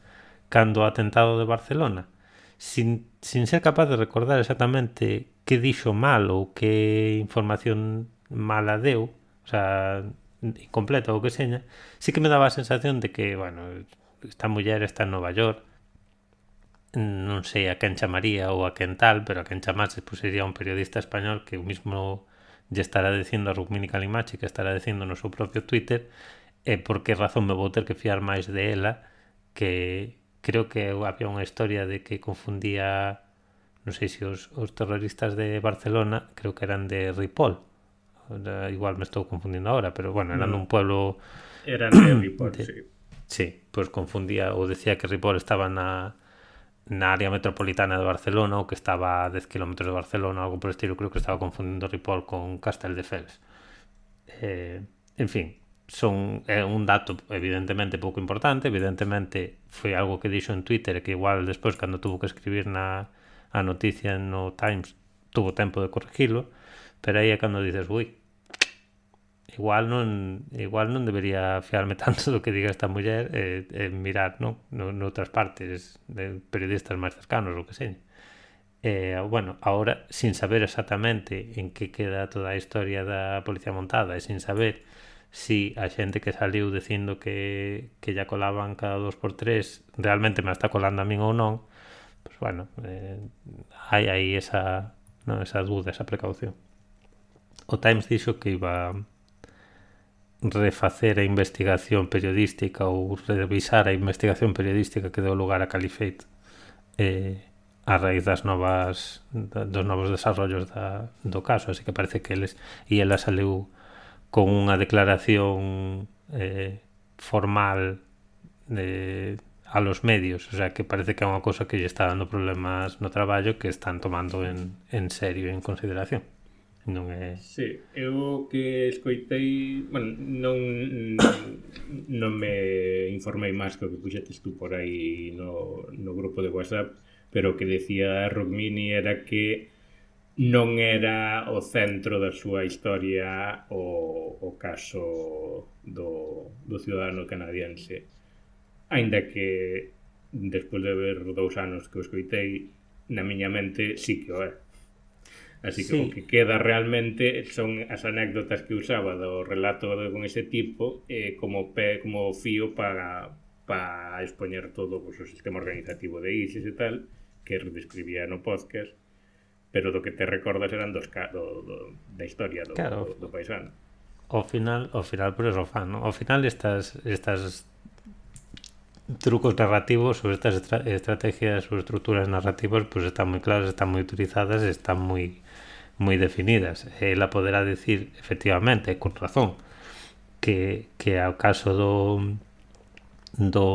B: cando o atentado de Barcelona. Sin, sin ser capaz de recordar exactamente que dixo mal ou que información mala deu, o sea, incompleta ou que seña, sí que me daba a sensación de que, bueno, esta muller está en Nova York, non sei a quen chamaría ou a quen tal, pero a quen chamase pues, sería un periodista español que o mismo lle estará dicindo a Rukmini Kalimachi que estará dicindo no seu propio Twitter e por que razón me vou ter que fiar máis de ela que creo que había unha historia de que confundía non sei se os, os terroristas de Barcelona creo que eran de Ripoll. Igual me estou confundindo ahora, pero bueno, era no. nun pueblo...
C: Era de Ripoll, de... sí.
B: Sí, pois pues confundía ou decía que Ripoll estaba na, na área metropolitana de Barcelona ou que estaba a 10 km de Barcelona, algo por estilo, creo que estaba confundindo Ripoll con Castel de Fels. Eh, en fin, son é un dato evidentemente pouco importante, evidentemente foi algo que dixo en Twitter que igual despois cando tuvo que escribir na a noticia no Times tuvo tempo de corregilo, Pero aí é cando dices, ui, igual non igual non debería fiarme tanto do que diga esta muller e, eh, eh, mirar non? No, noutras partes de periodistas máis cercanos ou que seña. Eh, bueno, ahora sin saber exactamente en que queda toda a historia da policía montada e sin saber si a xente que saliu dicindo que, que ya colaban cada dos por tres realmente me está colando a min ou non pues bueno, eh, hai aí esa, no, esa duda, esa precaución o Times dixo que iba refacer a investigación periodística ou revisar a investigación periodística que deu lugar a Caliphate eh, a raíz das novas dos novos desarrollos da, do caso, así que parece que eles e ela saleu con unha declaración eh, formal de a los medios, o sea que parece que é unha cosa que lle está dando problemas no traballo que están tomando en, en serio, en consideración. Non é...
C: Sí, eu que escoitei... Bueno, non, non me informei máis que o que puxetes tú por aí no, no grupo de WhatsApp, pero o que decía Rockmini era que non era o centro da súa historia o, o caso do, do ciudadano canadiense. Ainda que, despois de ver dous anos que o escoitei, na miña mente sí que o é Así que sí. o que queda realmente son as anécdotas que usaba do relato con ese tipo eh, como pe, como fío para para expoñer todo pues, o sistema organizativo de ISIS e tal que describía no podcast pero do que te recordas eran dos do, do, da historia do, claro. do, do paisano
B: ao final ao final por eso fan, ¿no? ao final estas estas trucos narrativos ou estas estra estrategias ou estruturas narrativas pues están moi claras, están moi utilizadas, están moi moi definidas. Ela poderá decir, efectivamente, con razón, que, que ao caso do, do,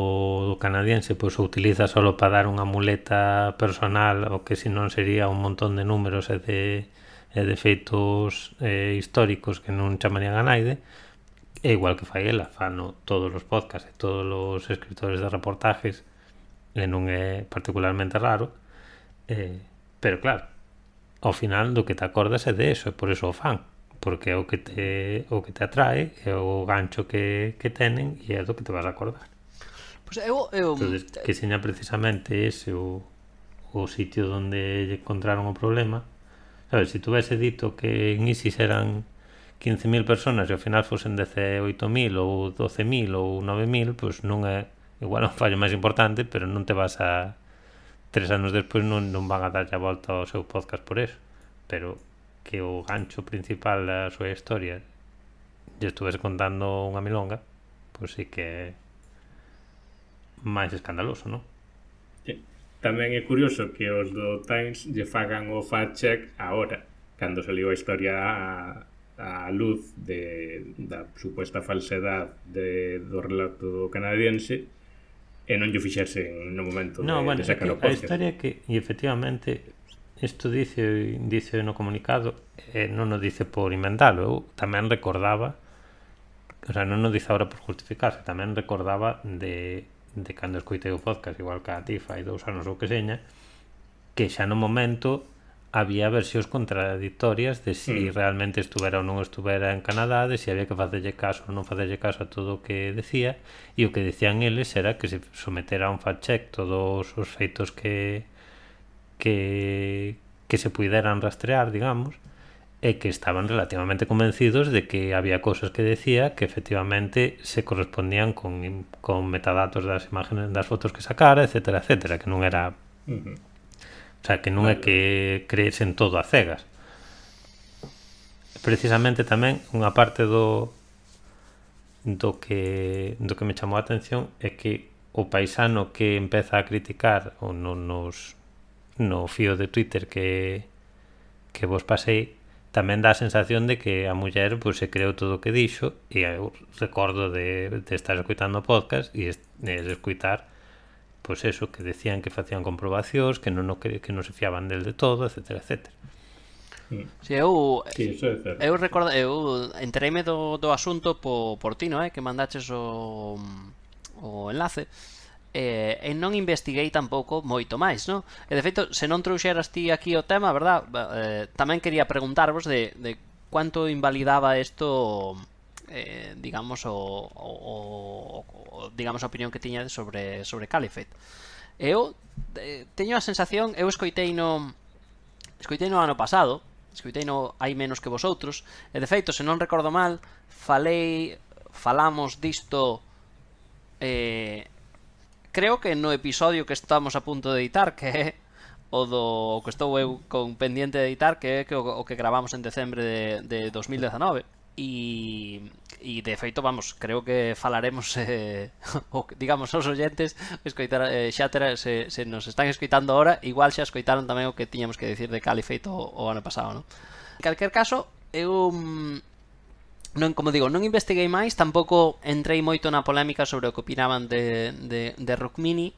B: do canadiense pois o utiliza solo para dar unha muleta personal o que senón sería un montón de números e de, e de feitos eh, históricos que non chamarían a naide é igual que fai ela, fano todos os podcasts e todos os escritores de reportajes e non é particularmente raro eh, pero claro, ao final do que te acordas é de eso, e por eso o fan porque é o que te, o que te atrae é o gancho que, que tenen e é do que te vas a acordar.
A: Pues eu, eu...
B: Entonces, que seña precisamente ese o, o sitio onde encontraron o problema. Sabes, se si tuvese dito que en ISIS eran 15.000 personas e ao final fosen 18.000 ou 12.000 ou 9.000 pois pues non é igual un fallo máis importante pero non te vas a tres anos despois non, non van a darlle a volta ao seu podcast por eso pero que o gancho principal da súa historia lle estuves contando unha milonga pois sí que máis escandaloso, non?
C: Sí. Tamén é curioso que os do Times lle fagan o fact-check agora cando saliu a historia a, a luz de, da suposta falsedad de, do relato canadiense, e non lle fixerse no momento
B: no,
C: de,
B: bueno,
C: de sacar
B: o
C: pocio.
B: A historia é que, e efectivamente, isto dice, dice no comunicado, e non o dice por inventalo, eu tamén recordaba, o sea, non o dice ahora por justificarse, tamén recordaba de, de cando escoitei o podcast, igual que a ti fai dous anos ou que seña, que xa no momento había versións contradictorias de si mm. realmente estuvera ou non estuvera en Canadá, de si había que facerlle caso ou non facerlle caso a todo o que decía, e o que decían eles era que se sometera a un fact-check todos os feitos que que que se puderan rastrear, digamos, e que estaban relativamente convencidos de que había cosas que decía que efectivamente se correspondían con, con metadatos das imágenes, das fotos que sacara, etcétera, etcétera, que non era... uh -huh. O sea, que non é que crees en todo a cegas. Precisamente tamén unha parte do do que do que me chamou a atención é que o paisano que empeza a criticar o no, nos, no fío de Twitter que, que vos pasei tamén dá a sensación de que a muller pois, se creou todo o que dixo e eu recordo de, de estar escuitando podcast e, e escuitar pois eso, que decían que facían comprobacións, que non, que, que non se fiaban del de todo, etcétera, etcétera.
A: Mm. Si eu
C: sí, eso é certo.
A: eu recordo eu entreime do, do asunto po, por ti, no, eh, que mandaches o, o enlace eh, e non investiguei tampouco moito máis, non? E de feito, se non trouxeras ti aquí o tema, verdad? Eh, tamén quería preguntarvos de, de cuánto invalidaba isto eh, digamos o, o, o, digamos a opinión que tiñades sobre sobre Caliphate. Eu eh, teño a sensación, eu escoitei no escoitei no ano pasado, escoitei no hai menos que vosotros, e de feito, se non recordo mal, falei falamos disto eh, creo que no episodio que estamos a punto de editar, que é o do o que estou eu con pendiente de editar que é que o, o que gravamos en decembre de, de 2019 E, e de feito, vamos, creo que falaremos eh, o, digamos aos oyentes escoitar, eh, xa tera, se, se nos están escoitando ahora, igual xa escoitaron tamén o que tiñamos que dicir de Cali feito o, o ano pasado, non? En calquer caso, eu non como digo, non investiguei máis, tampouco entrei moito na polémica sobre o que opinaban de, de, de Rock Mini,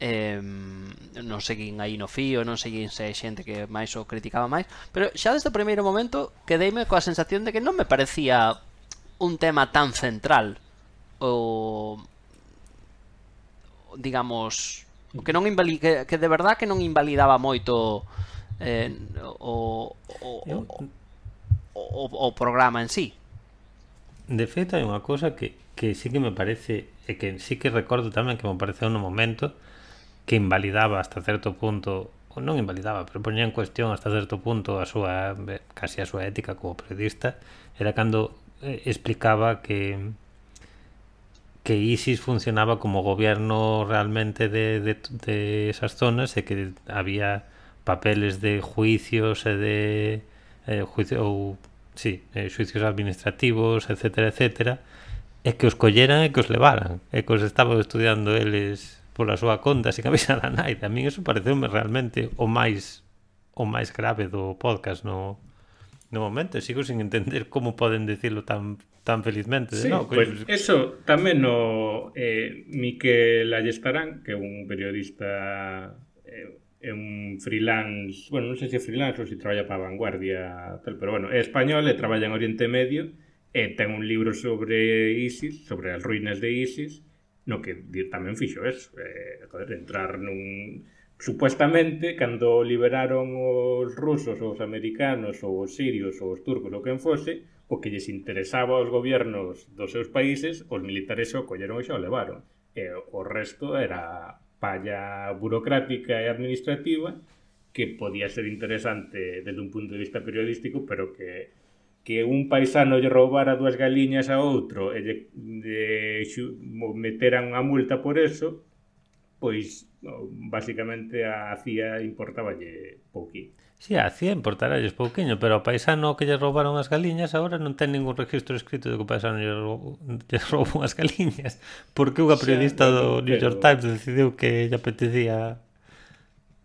A: eh, non seguín aí no fío, non seguín se xente que máis o criticaba máis, pero xa desde o primeiro momento quedeime coa sensación de que non me parecía un tema tan central o digamos que non invali que, que de verdad que non invalidaba moito eh, o, o, o, o, o programa en sí.
B: De feito hai unha cousa que, que sí que me parece e que sí que recordo tamén que me pareceu no momento que invalidaba hasta certo punto ou non invalidaba, pero poñía en cuestión hasta certo punto a súa casi a súa ética como periodista era cando eh, explicaba que que ISIS funcionaba como gobierno realmente de, de, de esas zonas e que había papeles de juicios e de eh, juicio, ou, sí, eh, juicios administrativos, etcétera, etcétera, e que os colleran e que os levaran, e que os estaba estudiando eles pola súa conta sin avisar a nai. A min eso pareceume realmente o máis o máis grave do podcast no no momento. Sigo sin entender como poden decirlo tan tan felizmente.
C: Sí,
B: no,
C: pues, eso tamén no eh, Miquel Allestarán, que é un periodista eh, é un freelance, bueno, non sei se é freelance ou se traballa para Vanguardia, tal, pero bueno, é español e traballa en Oriente Medio e ten un libro sobre ISIS, sobre as ruínas de ISIS, no que tamén fixo eso, eh, joder, entrar nun... Supuestamente, cando liberaron os rusos, os americanos, ou os sirios, ou os turcos, ou quen fose, o que lles interesaba aos gobiernos dos seus países, os militares o colleron e xa o levaron. E o resto era palla burocrática e administrativa que podía ser interesante desde un punto de vista periodístico, pero que que un paisano lle roubara dúas galiñas a outro e lle, lle meteran unha multa por eso, pois basicamente a CIA importaballe pouquinho.
B: Si, sí, a CIA importaralles pouquiño, pero o paisano que lle roubaron as galiñas agora non ten ningún registro escrito de que o paisano lle, rou... lle roubou as galiñas. Porque unha periodista sí, do pero... New York Times decidiu que lle apetecía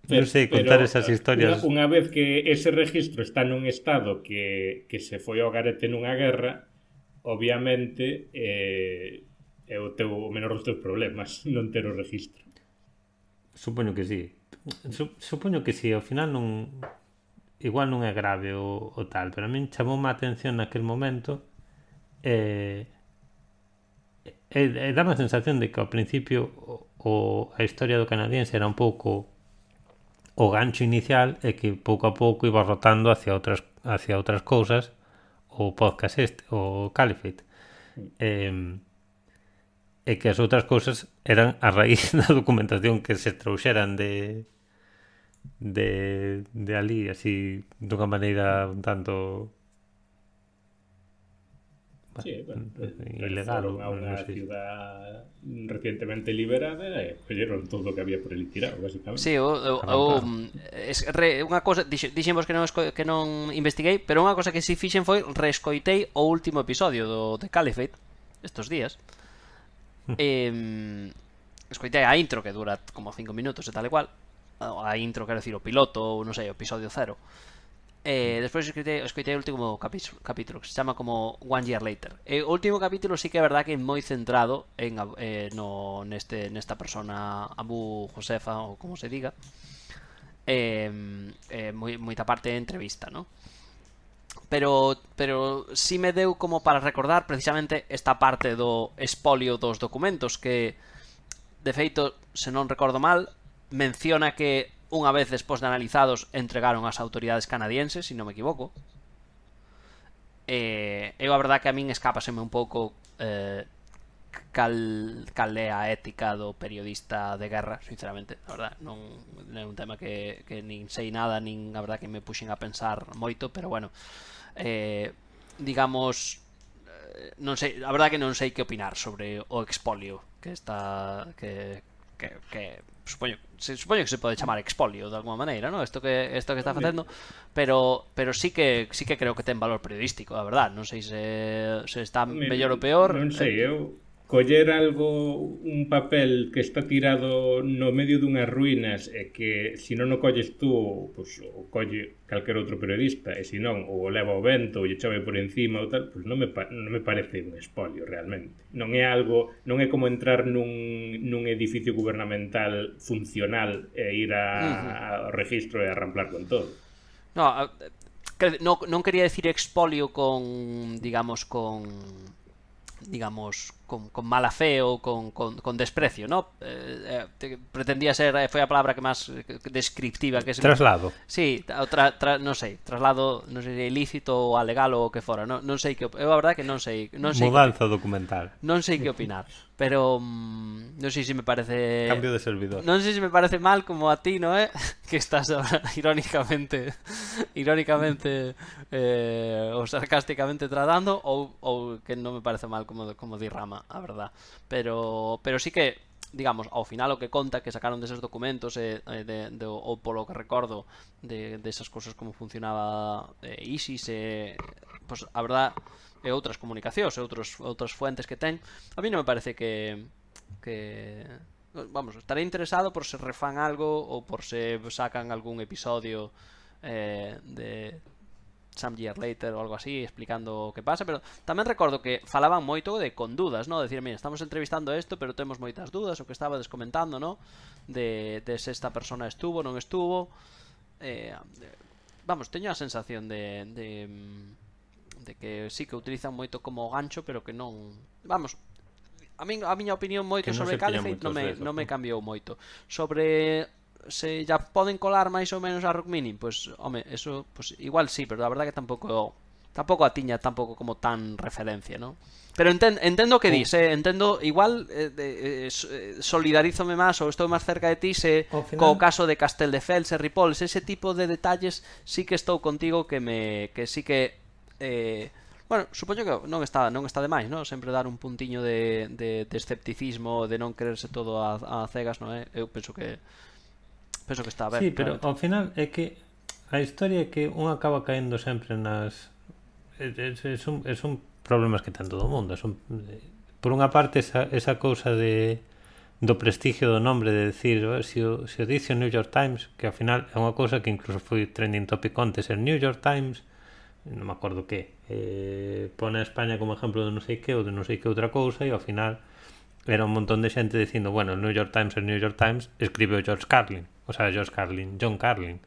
B: Non sei contar esas eh, historias.
C: Unha, unha vez que ese registro está nun estado que, que se foi ao garete nunha guerra, obviamente eh, é o teu o menor dos teus problemas non ter o registro.
B: Supoño que sí. Supoño que sí, ao final non igual non é grave o, o tal, pero a min chamou má atención naquel momento eh, e, e dá a sensación de que ao principio o, o, a historia do canadiense era un pouco o gancho inicial é que pouco a pouco iba rotando hacia outras hacia outras cousas o podcast este, o Caliphate. Eh, e que as outras cousas eran a raíz da documentación que se trouxeran de de, de ali, así dunha maneira un tanto
C: Sí, bueno, ilegal. A una no sé. ciudad recientemente liberada eh, e colleron todo o que había por el tirado, básicamente.
A: Sí, o, o, o es unha cosa, dix, dixemos que non que non investiguei, pero unha cosa que si fixen foi rescoitei o último episodio do de Caliphate estos días. eh, escoitei a intro que dura como 5 minutos e tal e cual. A intro, quero decir, o piloto, ou non sei, o episodio 0 Eh, despois escoitei, escoitei o último capítulo, que se chama como One Year Later. E o último capítulo sí que é verdad que é moi centrado en eh, no, neste, nesta persona Abu Josefa, ou como se diga. Eh, eh, moi, moita parte de entrevista, non? Pero, pero sí me deu como para recordar precisamente esta parte do espolio dos documentos que, de feito, se non recordo mal, menciona que unha vez despois de analizados, entregaron ás autoridades canadienses, se si non me equivoco. Eh, eu a verdade que a min escápaseme un pouco eh, cal, cal é a ética do periodista de guerra, sinceramente. A verdad, non, non é un tema que, que nin sei nada, nin a verdade que me puxen a pensar moito, pero bueno, eh, digamos, eh, non sei, a verdade que non sei que opinar sobre o expolio que está que que, que supoño, se, supoño que se pode chamar expolio de alguma maneira, ¿no? Isto que isto que está facendo, pero pero sí que sí que creo que ten valor periodístico, a verdad, non sei se se está mellor ou peor.
C: Non sei, eu coller algo, un papel que está tirado no medio dunhas ruínas e que se non o colles tú, pois, o colle calquer outro periodista, e se non, o leva o vento, ou lle chove por encima ou tal, pois non me, non me parece un espolio realmente. Non é algo, non é como entrar nun, nun edificio gubernamental funcional e ir a, uh -huh. ao registro e arramplar con todo.
A: No, non, non quería decir expolio con, digamos, con digamos con, con mala fe ou con, con, con desprecio, ¿no? Eh, eh, pretendía ser, eh, foi a palabra que máis descriptiva que se
B: Traslado.
A: Sí, o tra, tra, non sei, traslado, non sei, ilícito ou alegal o que fora, non, non sei que eu a verdade que non sei, non sei
B: Mudanza que, documental.
A: Non sei que opinar pero mmm, non sei se me parece
B: cambio de servidor
A: non sei se me parece mal como a ti, ¿no? Eh? que estás irónicamente irónicamente eh, ou sarcásticamente tratando ou, ou que non me parece mal como, como di a verdad. Pero, pero sí que digamos, ao final o que conta que sacaron deses documentos e eh, de, de, o polo que recordo de, desas esas cousas como funcionaba eh, ISIS e eh, pues, a verdad eh, e outras comunicacións e outros, outras fuentes que ten a mí non me parece que que vamos, estaré interesado por se refan algo ou por se sacan algún episodio eh, de Some Year Later ou algo así explicando o que pasa, pero tamén recordo que falaban moito de con dudas, ¿no? Decir, mira, estamos entrevistando isto, pero temos moitas dudas, o que estaba descomentando, ¿no? De, de se esta persona estuvo, non estuvo. Eh, vamos, teño a sensación de, de de que sí que utilizan moito como gancho, pero que non, vamos, a min a miña opinión moito sobre Caliphate non me, non me cambiou moito. Sobre se ya poden colar máis ou menos a Rock Mini, pois, pues, home, eso, pues, igual sí, pero a verdade que tampouco tampouco a tiña tampouco como tan referencia, non? Pero enten, entendo que dis, eh, entendo igual eh, eh, eh solidarízome máis ou estou máis cerca de ti se final... co caso de Castel de Fels e ese tipo de detalles sí que estou contigo que me que sí que eh, Bueno, supoño que non está non está de máis, non? Sempre dar un puntiño de, de, de escepticismo, de non creerse todo a, a cegas, non é? Eh, eu penso que penso que está ben.
B: Sí, pero ao final é que a historia é que un acaba caendo sempre nas son, son problemas que ten todo o mundo son, por unha parte esa, esa cousa de do prestigio do nombre de decir oh, se o, se o dice o New York Times que ao final é unha cousa que incluso foi trending topic antes el New York Times non me acordo que eh, pone a España como exemplo de non sei que ou de non sei que outra cousa e ao final era un montón de xente dicindo, bueno, el New York Times, el New York Times, escribe o George Carlin, o sea, George Carlin, John Carlin,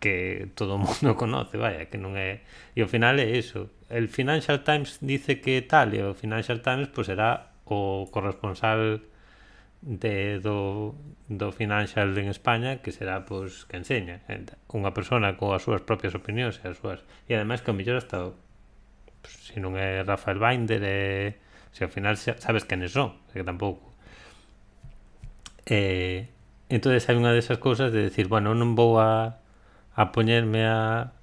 B: que todo o mundo conoce, vaya, que non é... E ao final é iso, el Financial Times dice que tal, e o Financial Times, pois, pues, será o corresponsal de, do, do Financial en España que será pois, que enseña unha persona coas súas propias opinións e as súas. E ademais que o mellor hasta Pues, se non é Rafael Binder é Si ao final sabes quiénes son, que tampouco. Eh, entonces hai unha desas cousas de decir, bueno, non vou a, a poñerme a...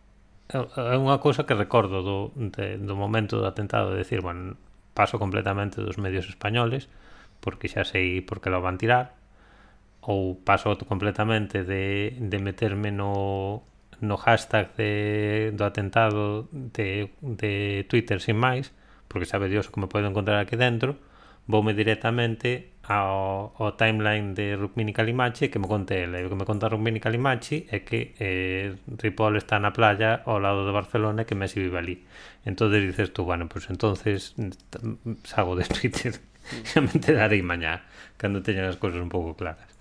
B: É unha cousa que recordo do, de, do momento do atentado, de decir, bueno, paso completamente dos medios españoles, porque xa sei por que lo van tirar, ou paso completamente de, de meterme no, no hashtag de, do atentado de, de Twitter sin máis, porque sabe Dios que me podo encontrar aquí dentro, voume directamente ao, ao timeline de Rukmini Kalimachi que me conte ele. E o que me conta Rukmini Kalimachi é que eh, Ripoll está na playa ao lado de Barcelona e que Messi vive ali. entonces dices tú, bueno, pues entonces mm, mm, sago de Twitter. Xa me enterarei mañá, cando teñan as cousas un pouco claras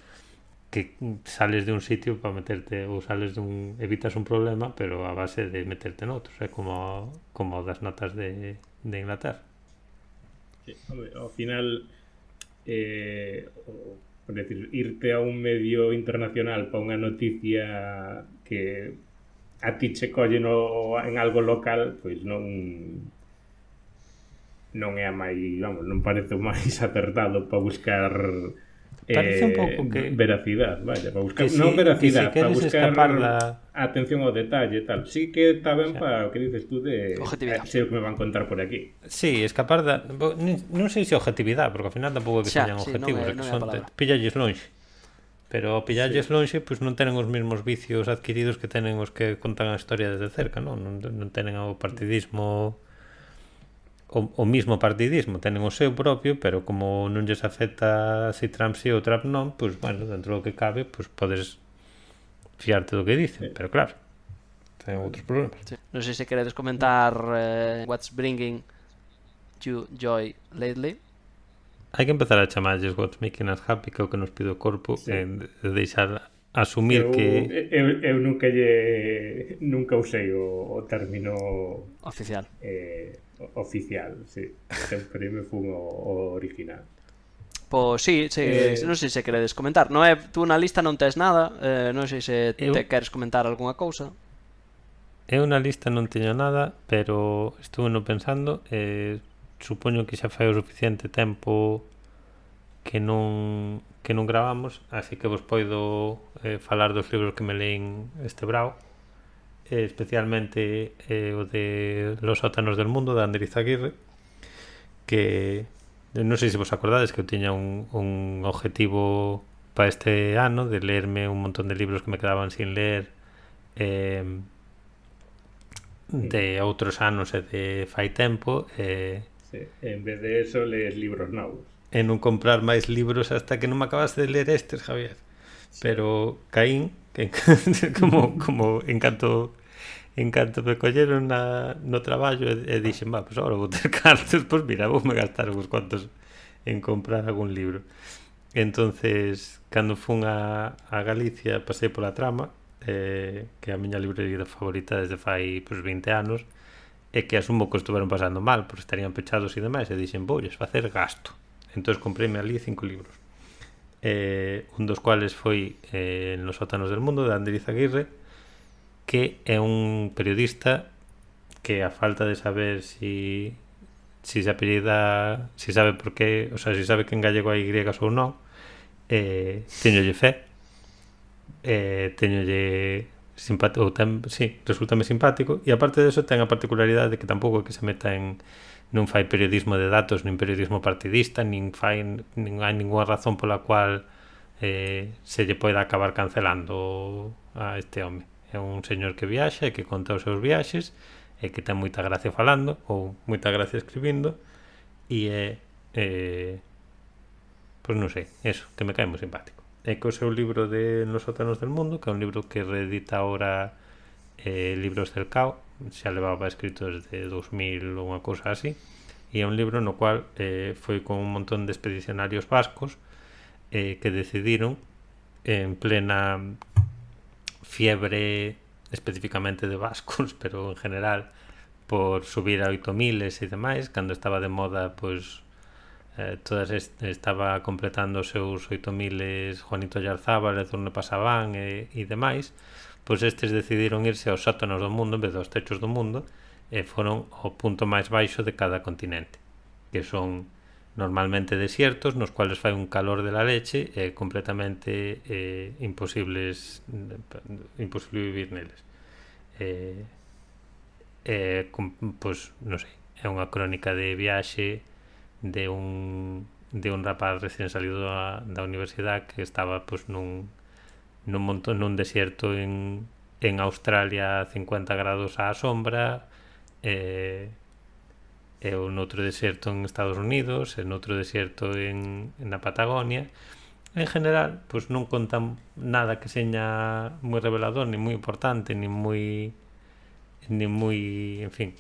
B: que sales de un sitio para meterte ou sales dun evitas un problema, pero a base de meterte noutros, é como como das notas de de Inglaterra.
C: Sí, ao final eh por decir, irte a un medio internacional para unha noticia que a ti che colle no, en algo local, pois non non é a máis, vamos, non parece o máis acertado para buscar
B: Parece eh, un pouco eh, que
C: veracidade, vaya, para buscar, si, non veracidade, si para buscar da... atención ao detalle e tal. Sí que está ben o sea, para o que dices tú de
A: objetividade.
C: Eh, sei o que me van contar por aquí.
B: Sí, escapar da non sei se objetividade, porque ao final tampouco é que señan sí, objetivos, no, no que son te... pillalles lonxe. Pero pillalles sí. lonxe, pois pues, non tenen os mesmos vicios adquiridos que tenen os que contan a historia desde cerca, non? Non, non tenen o partidismo o, o mismo partidismo, tenen o seu propio, pero como non lles afecta se Trump si ou Trump non, pois, pues, bueno, dentro do que cabe, pois pues, podes fiarte do que dicen, pero claro, ten outros problemas.
A: Sí. Non sei se queredes comentar uh, What's Bringing You Joy Lately.
B: Hai que empezar a chamarlles What's Making Us Happy, que é o que nos pide o corpo, sí. e deixar asumir
C: eu,
B: que
C: eu, eu nunca lle nunca usei o, o término
A: oficial.
C: Eh, oficial, sí. Sempre me fun o, o original.
A: Pois sí, sí, eh... non sei se queredes comentar. Non é, tú na lista non tes nada, eh, non sei se eu... te queres comentar algunha cousa.
B: Eu na lista non teño nada, pero estuve no pensando eh, supoño que xa fai o suficiente tempo que non que non gravamos, así que vos poido eh, falar dos libros que me leen este brao. Eh, especialmente eh, de Los sótanos del mundo de Andrés Aguirre que non sei se vos acordades que eu tiña un, un objetivo para este ano de leerme un montón de libros que me quedaban sin leer eh, de outros anos e de fai tempo eh,
C: sí. en vez de eso lees libros novos
B: e non comprar máis libros hasta que non me acabaste de ler estes, Javier sí. pero caín que como, como en canto en canto me colleron na, no traballo e, e dixen, va, pois pues agora vou ter cartos, pois pues mira, vou me gastar uns cuantos en comprar algún libro. Entonces, cando fun a, a Galicia, pasei pola trama, eh, que é a miña librería favorita desde fai pois, pues, 20 anos, e que asumo que estuveron pasando mal, porque estarían pechados e demais, e dixen, vou facer gasto. Entón, comprei ali cinco libros Eh, un dos cuales foi eh, Los sótanos del mundo, de Andrés Aguirre, que é un periodista que a falta de saber si si se apellida, si sabe por qué, o sea, si sabe que en gallego hai griegas ou non, eh, fe, eh, simpático, ten, sí, simpático e aparte de eso ten a particularidade de que tampouco é que se meta en non fai periodismo de datos, nin periodismo partidista, nin fai nin hai ningunha razón pola cual eh, se lle poida acabar cancelando a este home. É un señor que viaxa e que conta os seus viaxes e que ten moita gracia falando ou moita gracia escribindo e é eh, pois non sei, eso, que me cae moi simpático. E que o seu libro de Los sótanos del mundo, que é un libro que reedita ahora eh, Libros del Cao, xa levaba escrito desde 2000 ou unha cousa así, e é un libro no cual eh, foi con un montón de expedicionarios vascos eh, que decidiron en plena fiebre especificamente de vascos, pero en general por subir a 8000 e demais, cando estaba de moda pois eh, todas est estaba completando os seus 8000 Juanito Yarzábal e Zurne Pasaban e, e demais pois estes decidiron irse aos sótanos do mundo en vez dos techos do mundo e foron ao punto máis baixo de cada continente, que son normalmente desiertos nos cuales fai un calor de la leche e completamente eh, imposibles imposible vivir neles. Eh, eh, com, pois, non sei, é unha crónica de viaxe de un de un rapaz recén salido da, da universidade que estaba pois, nun, nun, montón, nun desierto en, en Australia a 50 grados á sombra eh, e un outro deserto en Estados Unidos en outro deserto en, na Patagonia en general pues non contan nada que seña moi revelador, ni moi importante ni moi ni moi, en fin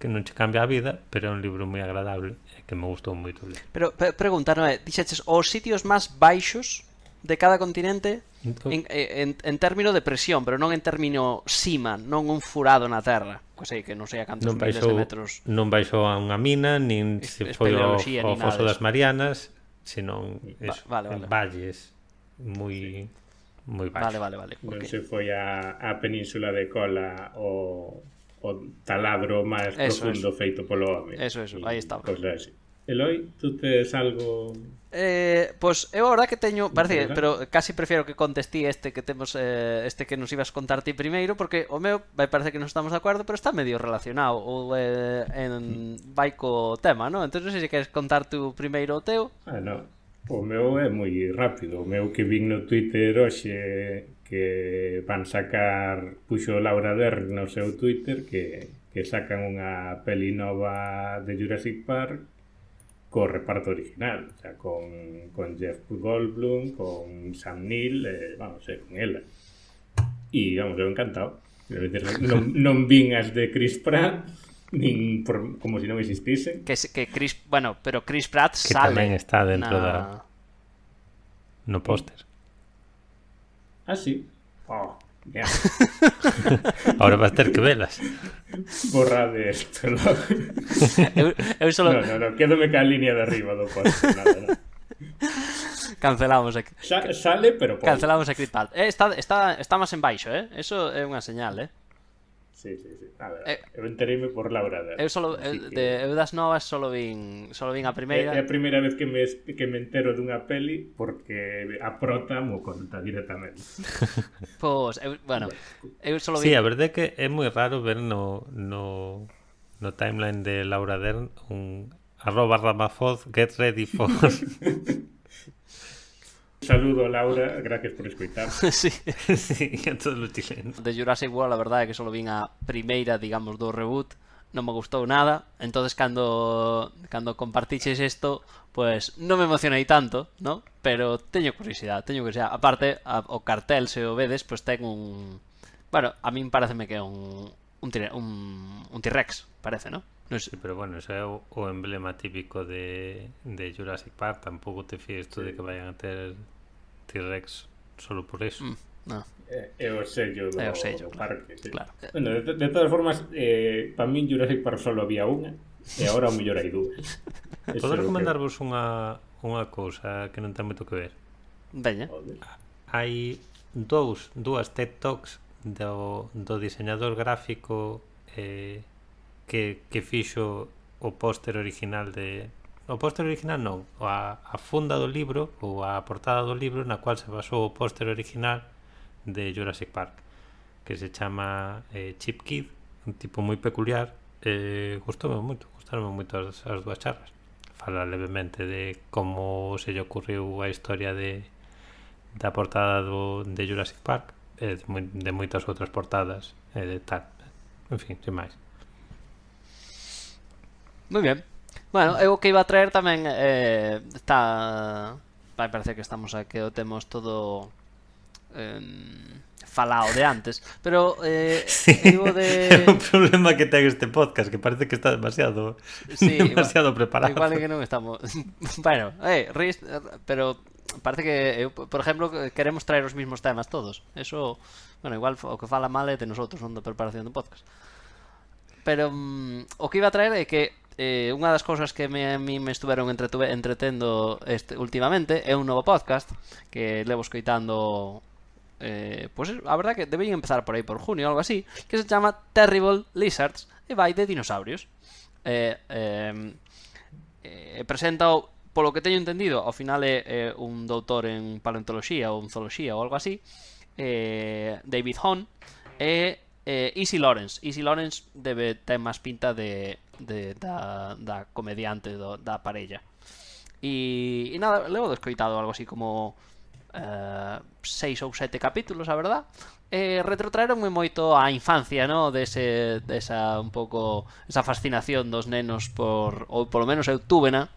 B: que non che cambia a vida, pero é un libro moi agradable e que me gustou moito ler.
A: Pero pre preguntarme, dixetes, os sitios máis baixos de cada continente en, eh, en, en término de presión, pero non en término cima, non un furado na terra. Pois que sei que non sei a cantos non baixou, miles de metros.
B: Non baixou a unha mina, nin se foi ao, ao foso das Marianas, senón eso, Va, vale, vale. valles moi moi baixos.
A: Vale, vale, vale. Okay.
C: Non se foi a, a península de Cola o o taladro máis eso, profundo eso. feito polo home.
A: Eso, eso, aí está.
C: Cosas así. Eloi, tú tes algo...
A: Eh, pois pues, eu a verdad que teño, parece que, pero casi prefiero que contestí este que temos eh, este que nos ibas contar ti primeiro porque o meu vai parecer que non estamos de acordo, pero está medio relacionado ou eh, en mm. vai co tema, non? Entón non sei se queres contar tú primeiro o teu.
C: Ah, no. O meu é moi rápido, o meu que vin no Twitter hoxe que van sacar puxo Laura Dern no seu Twitter que que sacan unha peli nova de Jurassic Park co reparto original, o sea, con, con Jeff Goldblum, con Sam Neill, eh, vamos, eh, con ela. E, vamos, eu encantado. Non, non vin as de Chris Pratt, nin por, como si non existise.
A: Que, que Chris, bueno, pero Chris Pratt
B: que
A: sale.
B: tamén está dentro na... da... no póster.
C: Ah, sí. Oh, Ya.
B: Ahora vas ter que velas.
C: Borrade esto, logo.
A: eu, eu solo...
C: No, no, no, quédome ca línea de arriba do posto, nada.
A: Cancelamos a...
C: Sa sale, pero
A: pon. Cancelamos a Cripal. Eh, está, está, está máis en baixo, eh? Eso é unha señal, eh?
C: Sí, sí, sí. Nada, eh, eu entereime por Laura Dern.
A: Eu solo eu, eh, que... de eu das novas solo vin, solo vin a primeira.
C: É, é a primeira vez que me que me entero dunha peli porque a prota mo conta directamente.
A: pois, eu, bueno, eu solo vin.
B: Sí, a verdade é que é moi raro ver no no no timeline de Laura Dern un arroba Ramafoz get ready for
C: Saludo, Laura, gracias por escoitar.
A: sí,
B: sí, a todos os chilenos.
A: De Jurassic World, a verdade é que só vin a primeira, digamos, do reboot, non me gustou nada, entonces cando cando compartiches isto, pues non me emocionei tanto, ¿no? Pero teño curiosidade, teño curiosidade. Aparte, a, o cartel, se o vedes, pues ten un... Bueno, a min pareceme que é un, un, un, un T-Rex, parece, ¿no?
B: No sé, pero bueno, ese é o, o emblema típico de, de Jurassic Park. Tampouco te fíes tú sí. de que vayan a ter T-Rex solo por eso.
A: Mm, no.
C: É, é o sello do,
A: é o sello,
C: do parque. Claro. Sí.
A: claro.
C: Bueno, de, de todas formas, eh, para min Jurassic Park solo había unha e agora o mellor hai dúas.
B: Podo recomendarvos que... unha, unha cousa que non ten moito que ver.
A: Veña.
B: Hai dous, dúas TED Talks do, do diseñador gráfico eh, que, que fixo o póster original de o póster original non, a, a funda do libro ou a portada do libro na cual se basou o póster original de Jurassic Park que se chama eh, Chip Kid un tipo moi peculiar eh, gustoume moito, gustaron moito as, as dúas charlas fala levemente de como se lle ocurriu a historia de da portada do, de Jurassic Park e de, de moitas outras portadas e de tal en fin, sin máis.
A: Muy bien. Bueno, eu que iba a traer tamén eh, está vai parecer que estamos aquí, o temos todo eh, falado de antes, pero eh,
B: sí,
A: digo de...
B: é o problema que ten este podcast, que parece que está demasiado
A: sí,
B: demasiado
A: igual,
B: preparado.
A: Igual é que non estamos... bueno, eh, ris, pero parece que, eu, por exemplo, queremos traer os mismos temas todos. Eso, bueno, igual o que fala mal é de nosotros, non da preparación do podcast. Pero mm, o que iba a traer é que eh, unha das cousas que me, a mí me estuveron entretuve, entretendo este, últimamente é un novo podcast que levo escoitando eh, pois pues, a verdad que debían empezar por aí por junio ou algo así, que se chama Terrible Lizards e vai de dinosaurios. Eh, eh, eh, presenta o, polo que teño entendido ao final é é un doutor en paleontoloxía ou en zooloxía ou algo así eh, David Hahn e eh, Easy Lawrence. Easy Lawrence debe ter máis pinta de de, da, da comediante do, da parella e, e nada, levo descoitado algo así como eh, seis ou sete capítulos, a verdad eh, retrotraeronme moito a infancia, no? Dese, desa un pouco esa fascinación dos nenos por ou polo menos eu túvena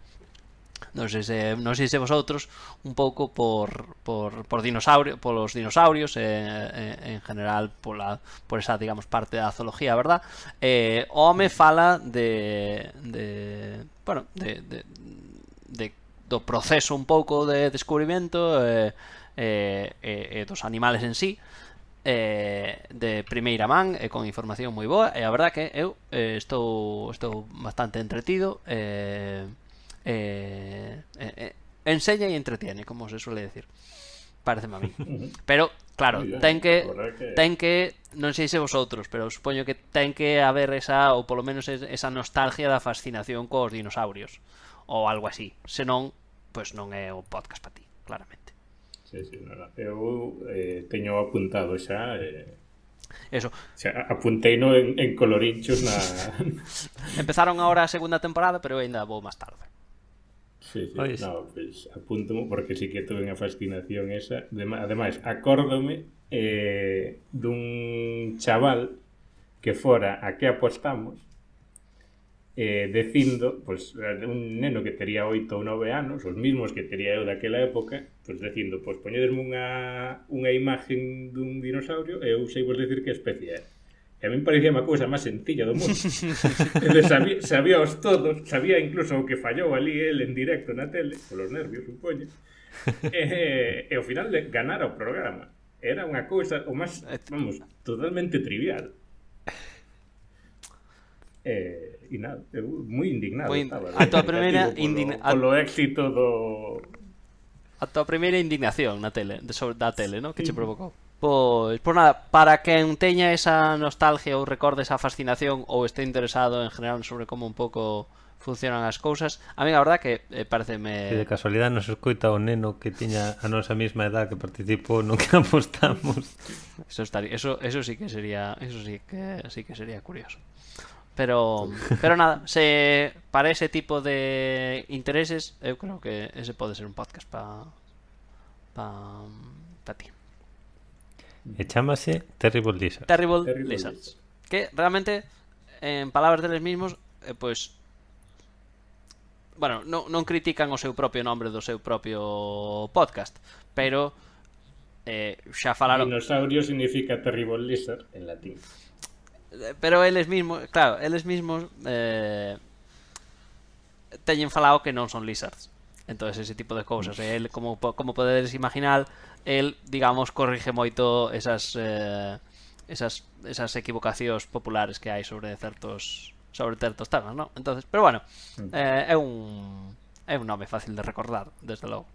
A: non sei se, non sei se vosotros un pouco por, por, por dinosaurio, polos dinosaurios eh, en general pola, por esa digamos parte da zoología, verdad? Eh, o home fala de, de bueno, de, de, de do proceso un pouco de descubrimento e eh, eh, eh, dos animales en sí eh, de primeira man e eh, con información moi boa e a verdad que eu eh, estou estou bastante entretido eh, Eh, eh, eh, enseña y entretiene, como se suele decir. Parece a mí. Pero, claro, ten que, ten que, non sei se vosotros, pero supoño que ten que haber esa, ou polo menos esa nostalgia da fascinación cos dinosaurios, ou algo así. Senón, pois pues non é o podcast para ti, claramente.
C: Sí, sí, nada. Eu eh, teño apuntado xa eh,
A: Eso.
C: O sea, apuntei no en, en colorinchos na...
A: Empezaron agora a segunda temporada, pero ainda vou máis tarde.
C: Sí, sí,
B: Ois.
C: no, pues, apúntome porque sí que tuve unha fascinación esa. Ademais, acórdome eh, dun chaval que fora a que apostamos eh, dicindo, pois, pues, eh, un neno que tería oito ou nove anos, os mismos que tería eu daquela época, pois pues, dicindo, pois, pues, poñedesme unha, unha imagen dun dinosaurio e eu sei vos decir que especie é. E a mí parecía a cousa máis sencilla do mundo. Entón, sabía, sabía os todos, sabía incluso o que fallou ali el en directo na tele, polos nervios, supoño. E, e, ao final de ganar o programa. Era unha cousa, o máis, vamos, totalmente trivial. E, e nada, eu moi indignado
A: moi in...
C: estaba.
A: A tua primeira indignación.
C: Polo éxito do...
A: A tua primeira indignación na tele, de sobre, da tele, no? Que sí. che provocou. Pois, pois nada, para quen teña esa nostalgia ou recorde esa fascinación ou este interesado en general sobre como un pouco funcionan as cousas, a mí a verdad que eh, pareceme...
B: Que de casualidade nos escoita o neno que tiña a nosa mesma edad que participou no que apostamos.
A: Eso estaría, eso, eso sí que sería, eso sí que sí que sería curioso. Pero pero nada, se para ese tipo de intereses, eu creo que ese pode ser un podcast para para pa ti.
B: E chamase Terrible Lizards.
A: Terrible,
C: Terrible
A: Lizards. Lizards. Que realmente, en palabras deles mismos, eh, pois... Bueno, non, non critican o seu propio nombre do seu propio podcast, pero eh, xa falaron...
C: Dinosaurio significa Terrible Lizard en latín.
A: Eh, pero eles mismos, claro, eles mismos eh, teñen falado que non son lizards. Entonces ese tipo de cousas, eh, el como como podedes imaginar, el, digamos, corrige moito esas eh, esas esas equivocacións populares que hai sobre certos sobre certos temas, non? Entonces, pero bueno, eh, é un é un nome fácil de recordar, desde logo.